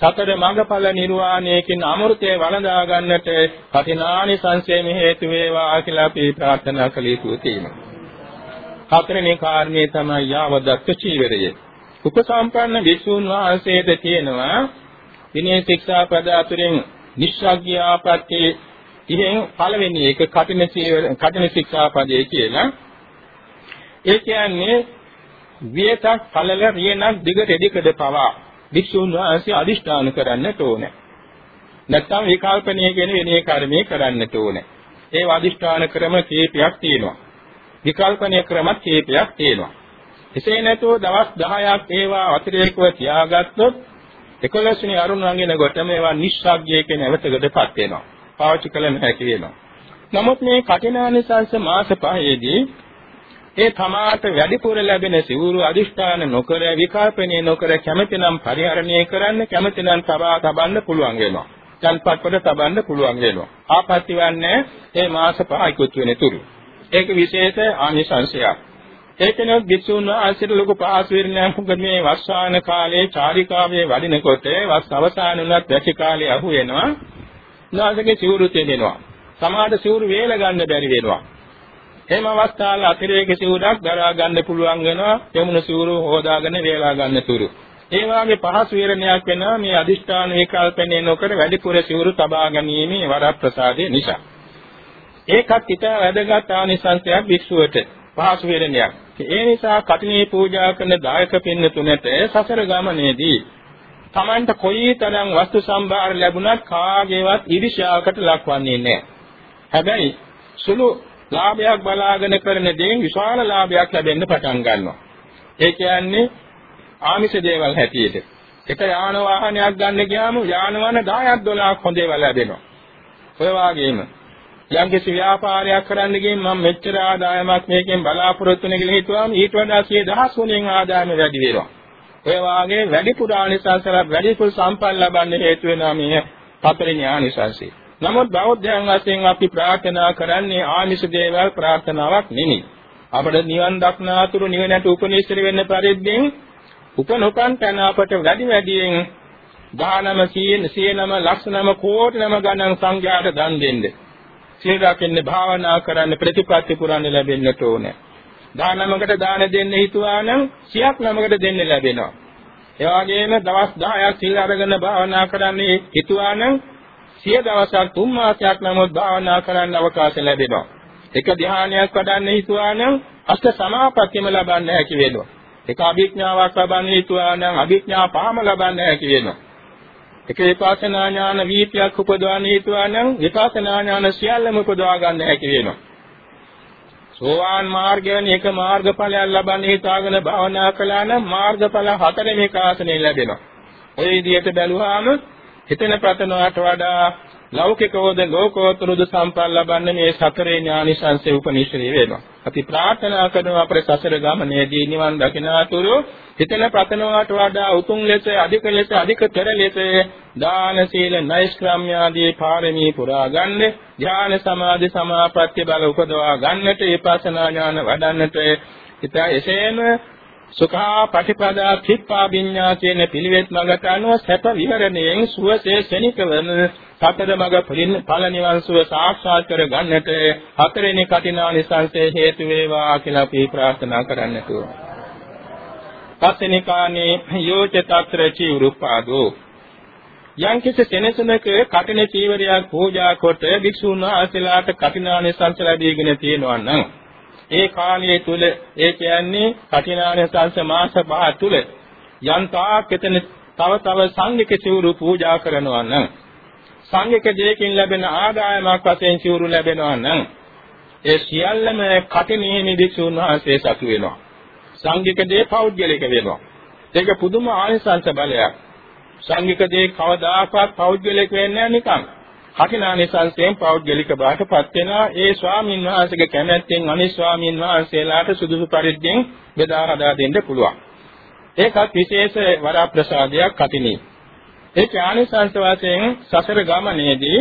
සතර මඟඵල නිර්වාණයකින් අමෘතේ වළඳා ගන්නට කටිනානි සංසේම හේතු වේවා කියලා අපි ප්‍රාර්ථනා කළ යුතු තියෙනවා. හතරෙනි කාරණේ තමයි යාවදත්ත චීවරය. උපසම්පන්න විසුණු වහන්සේද කියනවා විනය ශික්ෂා පද අතුරින් නිශ්ශාග්‍යාපත්‍ය ඉතින් පළවෙනි එක කටින කටින ශික්ෂා පදයේ කියලා ඒ කියන්නේ වියතක් පළල රියනක් දිග රෙදිකඩ පවා භික්ෂුන් වහන්සේ අදිෂ්ඨාන කරන්නට ඕනේ. නැත්නම් විකල්පණය කියන වෙනේ කර්මයේ කරන්නට ඕනේ. ඒ අදිෂ්ඨාන ක්‍රම කීපයක් තියෙනවා. විකල්පණය ක්‍රමත් කීපයක් තියෙනවා. එසේ නැතුව දවස් 10ක් ඒවා අතිරේකව තියාගත්තොත් 11 වෙනි අරුණ රංගින කොට මේවා නිස්සග්ගය කියන අවතකටපත් වෙනවා. පාවිච්චි කළ නොහැකි වෙනවා. නමුත් මේ කටිනානිසංස මාස පහේදී ඒ තමාට වැඩිපුර ලැබෙන සිවුරු අදිෂ්ඨාන නොකර විකල්පණය නොකර කැමැතිනම් පරිහරණය කරන්න කැමැතිනම් තබා තබන්න පුළුවන් වෙනවා. තන්පත් කොට තබන්න පුළුවන් වෙනවා. ආපත්‍ය වන්නේ මේ මාස පහ ඉක්ුත් වෙන තුරු. ඒක විශේෂ ආනිසංශයක්. ඒකනේ භික්ෂුන් වහන්සේට ලොකු පහසු වෙන්නේ මොකද මේ වස්සාන කාලේ චාරිකාවේ වඩිනකොට වස් අවසාන වුණත් වැසි කාලේ අහු වෙනවා. නාසගේ සිවුරු තෙදෙනවා. සමාද සිවුරු වේල ගන්න බැරි වෙනවා. එහෙම අවස්ථාවල අතිරේක සිවුරක් දරා ගන්න පුළුවන් වෙනවා. යමුණු සිවුරු හොදාගෙන වේලා ගන්න තුරු. ඒ වාගේ පහසු විරණයක් වෙනවා මේ අදිෂ්ඨාන විකල්පනේ නොකර වැඩිපුර සිවුරු තබා ගැනීමේ වරප්‍රසාදේ නිසා. ඒකත් ඊට වැදගත් ආනිසංසයක් වික්ෂුවට පහසු විරණයක්. ඒ නිසා කටිනේ පූජා කරන දායක පින්නතුනට සසර ගමනේදී Tamanට කොයිතරම් වස්තු සම්භාර ලැබුණත් කාගේවත් ඊර්ෂ්‍යාවකට ලක්වන්නේ නැහැ. හැබැයි සුළු ලාභයක් බලාගෙන කරන දේෙන් විශාල ලාභයක් ලැබෙන්න පටන් ගන්නවා. ඒ කියන්නේ ආමිෂ දේවල් හැටියට. එක යාන වාහනයක් ගන්න ගියාම යාන වාහන 10ක් 12ක් හොඳ ඒවා ලැබෙනවා. ඔය වගේම යම්කිසි ව්‍යාපාරයක් කරන්න ගිහින් මම මෙච්චර ආදායමක් මේකෙන් බලාපොරොත්තු වෙන කියලා හිතුවාම ඊට වඩා 10000 ගුණෙන් ආදායම වැඩි වෙනවා. ඔය වාගේ වැඩිපුර ආනිසංසල වැඩිපුර සම්පන්න ලබන්න හේතු වෙනවා මේ පතරේ ආනිසංසය. නමුත් බෞද්ධයන් වශයෙන් අපි ප්‍රාර්ථනා කරන්නේ ආමිෂ දේවල් ප්‍රාර්ථනාවක් නෙමෙයි. අපට නිවන් දක්නාතුරු නිවනට උපනිශ්‍රේ වෙන්න පරිද්දෙන් උපනොපන් තැන අපට වැඩි වැඩියෙන් දානම සීන සීනම ලක්ෂණම කෝටිනම ගණන් සංඛ්‍යාට දන් දෙන්න. සීල රකින්න භාවනා කරන්න ප්‍රතිපත්ති පුරන්න ලැබෙන්නට ඕනේ. දානමකට දාන දෙන්න හිතුවා නම් සියක් නමකට දෙන්න ලැබෙනවා. ඒ වගේම දවස් 10ක් සීල අරගෙන භාවනා කරන්න හිතුවා නම් සිය දවසක් තුන් මාසයක් නමුත් භාවනා කරන්න අවකාශ ලැබෙනවා. එක ධ්‍යානයක් වඩන්න හිතුවා නම් අෂ්ට සමාපත්තියම ලබන්න හැකි වෙනවා. එක අභිඥාවක් ලබන්න හිතුවා නම් අභිඥා පහම ලබන්න හැකි වෙනවා. එක විපස්සනා ඥාන වීතියක් උපදවන්න හිතුවා නම් විපස්සනා ඥාන සියල්ලම උපදවා ගන්න හැකි වෙනවා. සෝවාන් මාර්ගයෙන් එක මාර්ගඵලයක් ලබන්න හිතාගෙන භාවනා කළා නම් මාර්ගඵල හතරෙම එක ආසනෙ ලැබෙනවා. ඔය විදිහට බැලුවාම හිතන ප්‍රතනවට වඩා ලෞකිකවද ලෝකෝත්තරද සම්පන්න ලබන්නේ මේ සතරේ ඥානිසංසය උපනිශ්‍රේ වෙනවා. අපි ප්‍රාර්ථනා කරනවා අපේ සසර ගමනේදී නිවන් දකිනාතුරු හිතන ප්‍රතනවට වඩා උතුම් ලෙස අධික ලෙස අධිකතර ලෙස දාන සීල නෛෂ්ක්‍රම්‍ය ආදී පාරමී පුරා ගන්න ඥාන සමාධි සමාපත්‍ය බල උපදවා ගන්නට විපස්සනා ඥාන වඩන්නට හිත එසේම සුඛා පටිපදා තිප්පා විඤ්ඤා කියන පිළිවෙත් මඟට අනුව සැප විහරණයෙන් සුවසේ සෙනිකවන සතර මඟ ඵල නිවන් සුව සාක්ෂාත් කර ගන්නට හතරෙනි කටිනානිසංසයේ හේතු වේවා කියලා අපි ප්‍රාර්ථනා කරන්නට ඕන. පස්වෙනි කාණේ යෝච తත්‍ර චීවරුපාදෝ යම් කිසි සෙනසුනක කටින චීවරයක් පූජා කොට භික්ෂුන් වහන්සේලාට කටිනානිසංස ලැබීගෙන තියෙනවා නම් ඒ කාලය තුල ඒ කියන්නේ කටිනානසංශ මාස පහ තුල යන්තාක් එතන තව තව සංඝික සිවුරු පූජා කරනවා නම් සංඝික දෙයකින් ලැබෙන ආදායමක් වශයෙන් සිවුරු ලැබෙනවා නම් ඒ සියල්ලම කටිනේමි භික්ෂුන් වහන්සේ සතු වෙනවා. සංඝික දේ පෞද්ගලික වෙනවා. ඒක පුදුම ආනිසංස බලයක්. සංඝික දේ කවදාකවත් පෞද්ගලික වෙන්නේ නැහැ නිකන්. කඨිනානිසංසයෙන් පෞද්ගලික බාටපත් වෙනා ඒ ස්වාමින් වහන්සේගේ කැමැත්තෙන් අනිත් ස්වාමින් වහන්සේලාට සුදුසු පරිද්දෙන් බෙදා හදා දෙන්න පුළුවන්. ඒකත් විශේෂ වරප්‍රසාදයක් කටිනේ. ඒ ඥානිසංස වශයෙන් සසර ගමනේදී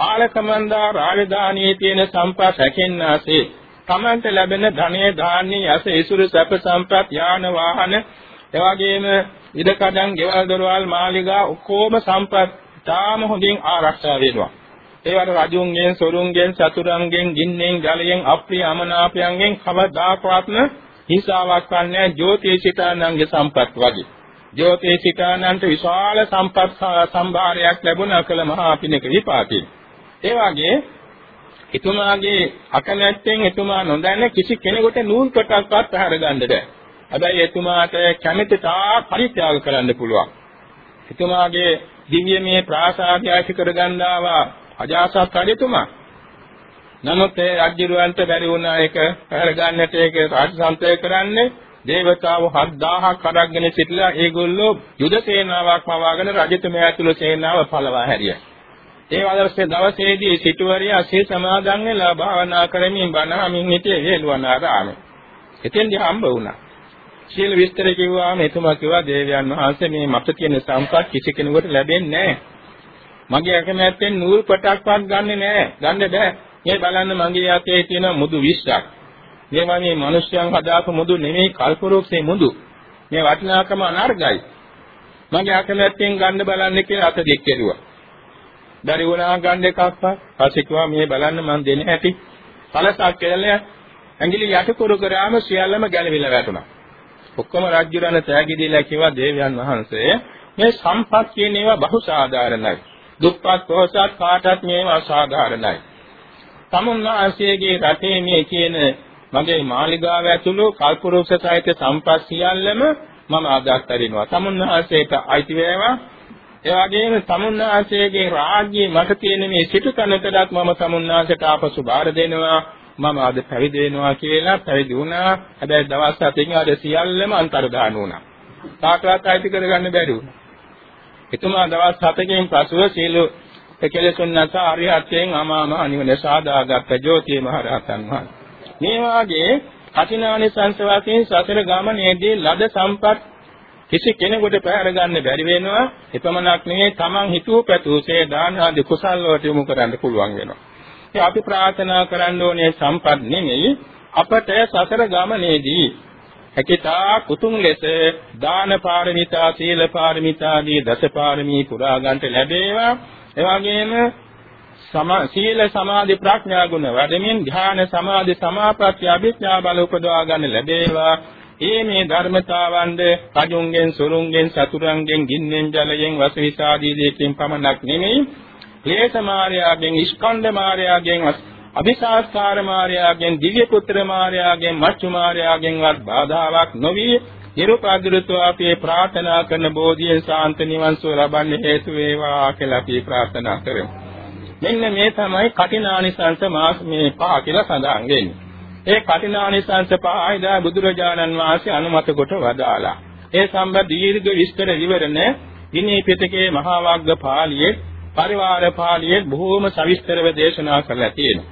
ආලකමන්දා රාජධානියේ තියෙන සම්පත් හැකෙන්නාසේ තමන්ට ලැබෙන ධනෙ ධාන්‍ය යස ඉසුරු සැප සම්පත් යාන වාහන එවැගේම ඉඩකඩම් ගෙවල් දොරවල් මාලිගා ඔක්කොම සම්පත් තාම හොඳින් ආරක්ෂා වෙනවා. ඒවට රජුන්ගෙන්, සොරුන්ගෙන්, සතුරුන්ගෙන්, ගින්නෙන්, ජලයෙන්, අප්‍රිය අමනාපයන්ගෙන් කවදාකවත්ම හිංසාවක් වන්නේ ජෝතිෂිතානන්ගේ සම්පත් වගේ. ජෝතිෂිතානන්ට විශාල සම්පත් සම්භාරයක් ලැබුණා කළ මහා පිනක විපාකේ. ඒ වගේ එතුමාගේ අකමැත්තෙන් එතුමා නොදැන කිසි කෙනෙකුට නූල් කොටක්වත් පැහැර ගන්න බෑ. හැබැයි එතුමාට කැමැති තා පරිත්‍යාග කරන්න පුළුවන්. එතුමාගේ දිව්‍යමය ප්‍රාසාදය ඇති කරගන්නවා අජාසත් රජතුමා. නමුත් ඒ රජුරවන්ට බැරි වුණා ඒක අරගන්නට ඒක රාජසන්තය කරන්නේ දේවතාවෝ 7000ක් අරගෙන සිටලා ඒගොල්ලෝ යුද සේනාවක් මවාගෙන රජතුමා ඇතුළු සේනාව පළවා හැරියා. ඒ වදර්ශයේ දවසේදී සිටුවරියා සිල් සමාදන් වෙලා භාවනා කරමින් බණ අමින් හිටියේ වේලවනාරාමේ. එතෙන්දී හම්බ වුණා. සියලු විස්තර කිව්වාම එතුමා කිව්වා දේවයන් වහන්සේ මේ මට තියෙන සම්පත් කිසි කෙනෙකුට ලැබෙන්නේ නැහැ. මගේ අකමැත්තෙන් නූල් පටක්වත් ගන්නෙ නැහැ. ගන්න බෑ. මේ බලන්න මගේ අතේ තියෙන මුදු 20ක්. මේවා මේ මිනිස්යන් හදාපු මුදු නෙමෙයි කල්පරෝක්ෂේ මුදු. මේ වටිනාකම අනර්ගයි. මගේ අකමැත්තෙන් ගන්න බලන්න කියලා අත දෙක් කෙරුවා. බැරි වුණා ගන්න එකක්වත්. පස්සේ කිව්වා මේ බලන්න මං දෙන හැටි. පළසක් කියලා ඇඟිලි යට කුරු කරාම සියල්ලම ගැලවිලා වැටුණා. ඔක්කොම රජුරණ තෑගි දීලා කිව්වා දේවයන් වහන්සේ මේ සම්පත් කියන ඒවා බහුසාධාරණයි. දුප්පත් පොහොසත් කාටත් මේවා සාධාරණයි. තමුන්නාසේගේ රටේ මේ කියන මගේ මාලිගාව ඇතුළු කල්පුරුෂ සහිත සම්පත් සියල්ලම මම අදාත් අරිනවා. තමුන්නාසේට අයිති වේවා. ඒ වගේම තමුන්නාසේගේ රාජ්‍යයේ මට තියෙන මේ සිටු තනකටත් මම තමුන්නාසට ආපසු බාර දෙනවා. මම අද පැවිදි වෙනවා කියලා පැවිදි වුණා. හැබැයි දවස් හතකින් අද සියල්ලම අන්තර්දාන වුණා. කාටවත් අයිති කරගන්න බැරි වුණා. එතුමා දවස් 7කින් පසුව සීල කෙලෙසුන් නැස ආර්යත්වයෙන් අමාම අනිවන සාදාගත් ජෝතිය මහ රහතන් වහන්සේ. මේ වාගේ කටිනානිසංස වශයෙන් සතර ගමනේදී ලද සම්පත් කිසි කෙනෙකුට පැහැර ගන්න බැරි වෙනවා. එපමණක් නෙවෙයි Taman හිතුව පැතුසේ දාන ආදී කුසල් වලට යොමු කරන්න පුළුවන් වෙනවා. ඒ අපි ප්‍රාර්ථනා කරන්න ඕනේ සම්පත් නෙමෙයි අපට සසර ගමනේදී හැකිතා කුතුම් ලෙස දාන පාරමිතා සීල පාරමිතා ආදී දස පාරමී පුරා ගන්නට ලැබේවා. එවැගේම සීල සමාධි ප්‍රඥා ගුණ වැඩමින් ධ්‍යාන සමාධි සමාපatti අභිඥා බල උපදවා ගන්න ලැබේවා. ඒ මේ ධර්මතාවන්ද කජුන්ගෙන් සුරුන්ගෙන් සතුරුන්ගෙන් ගින්නෙන් ජලයෙන් වසවිසාදී දෙකෙන් පමණක් නෙමෙයි. ක්ලේශ මාර්යාගෙන් ස්කන්ධ මාර්යාගෙන් අභිසාස්කාර මාර්යාගෙන් දිව්‍ය පුත්‍ර මාර්යාගෙන් මච්චු මාර්යාගෙන්වත් බාධාවක් නොවි නිරුපද්‍රත්ව අපේ ප්‍රාර්ථනා කරන බෝධියෙන් සාන්ත නිවන් සුව ලබන්න හේතු වේවා කියලා අපි ප්‍රාර්ථනා කරමු. මෙන්න මේ තමයි කටිනානිසංස මාස මේ පහ කියලා සඳහන් වෙන්නේ. ඒ කටිනානිසංස පහයිදා බුදුරජාණන් වහන්සේ අනුමත කොට වදාලා. ඒ සම්බන්ධ දීර්ඝ විස්තර විවරණ විනී පිටකේ මහා වග්ග පාළියේ පරිවාර පාළියේ බොහෝම සවිස්තරව දේශනා කරලා තියෙනවා.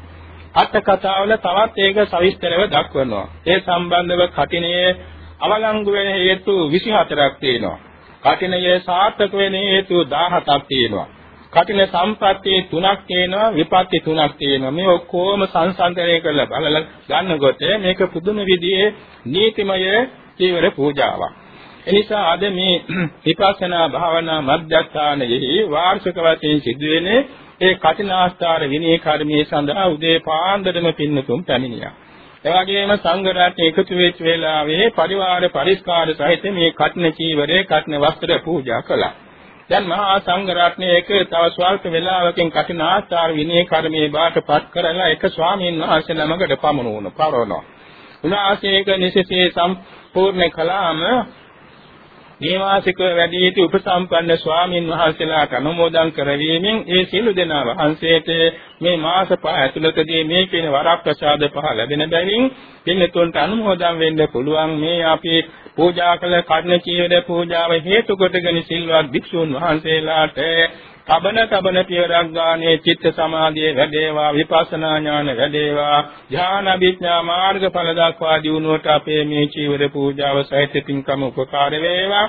අට කතාවල තවත් ඒක සවිස්තරව දක්වනවා. ඒ සම්බන්ධව කටිනේ අවලංගු වෙන හේතු 24ක් තියෙනවා. කටිනයේ සාර්ථක වෙන හේතු 17ක් තියෙනවා. කටින සම්පත්තිය තුනක් තියෙනවා විපත්ති තුනක් තියෙනවා මේ ඔක්කොම සංසන්දනය කරලා බලලා ගන්නකොට මේක පුදුම විදිහේ නීතිමය චීවර පූජාවක්. එනිසා අද මේ විපස්සනා භාවනා මධ්‍යස්ථානයේ වාර්ෂික වශයෙන් සිදුවෙන ඒ කටිනාස්ථාර විනය කර්මයේ සඳහා උදේ පාන්දරම පින්නතුම් පැමිණියා. එවැගේම සංඝ රත්නය එකතු වෙච්ච වෙලාවේ පරිවාර පරිස්කාර සහිත මේ කටන චීවරේ කටන වස්ත්‍ර පූජා කළා. දැන් මහා සංඝ රත්නයේ එක තව ස්වල්ප වේලාවකින් කටින ආචාර විනය කර්මයේ බාටපත් කරලා එක ස්වාමීන් වහන්සේ ළමකට පමුණුවන පරවනවා. උන්වහන්සේක නිසිසේ සම්පූර්ණ කළාම නේවාසිකව වැඩි සිටි උපසම්පන්න ස්වාමින් වහන්සේලාට අනුමෝදන් කරවීමෙන් ඒ සියලු දෙනා වහන්සේට මේ මාස පහ ඇතුළතදී මේ කියන වරක් ප්‍රසාද පහ ලැබෙන බැවින් පින්තුන්ට අනුමෝදන් වෙන්න පුළුවන්. මේ අපි පූජා කළ කර්ණ චීවර පූජාව හේතු කොටගෙන සිල්වත් භික්ෂුන් වහන්සේලාට තබන තබන පියවරක් ගානේ චිත්ත සමාධිය වැඩේවා විපස්සනා ඥාන වැඩේවා ඥාන විඥා මාර්ගඵල දක්වා දිනුවට අපේ මේ චීවර පූජාව සහිත පින්කම උපකාර වේවා.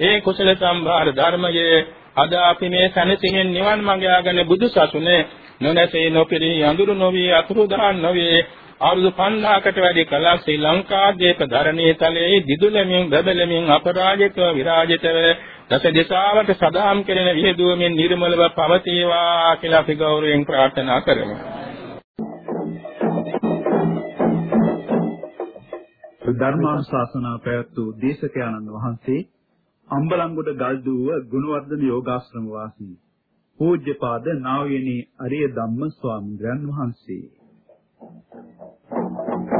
ඒ කුසල සම්භාර ධර්මයේ අද අපි මේ සනසිනෙන් නිවන් මඟ යාගෙන බුදු සසුනේ නොනැසී නොපිරී අඳුරු නොවි අතුරු දහන් නොවේ. අවුරුදු 5000කට වැඩි කලක් ශ්‍රී ලංකාද්වීප ධරණී තලයේ දිදුලමින් බබලමින් අපරාජිතව විරාජිතව දස දිශාවට සදාම් කෙරෙන විහෙදුවමින් නිර්මලව පවතිවා කියලා අපි ගෞරවයෙන් ප්‍රාර්ථනා කරමු. ධර්මානුශාසනා පැවැත්වූ දේශකයන්න් වහන්සේ අම්බලන්ගොඩ ගල්දුව ගුණවර්ධන යෝගාශ්‍රම වාසී පූජ්‍යපාද නා වූ අරිය ධම්ම ස්වාමීන් වහන්සේ Thank you. Thank you.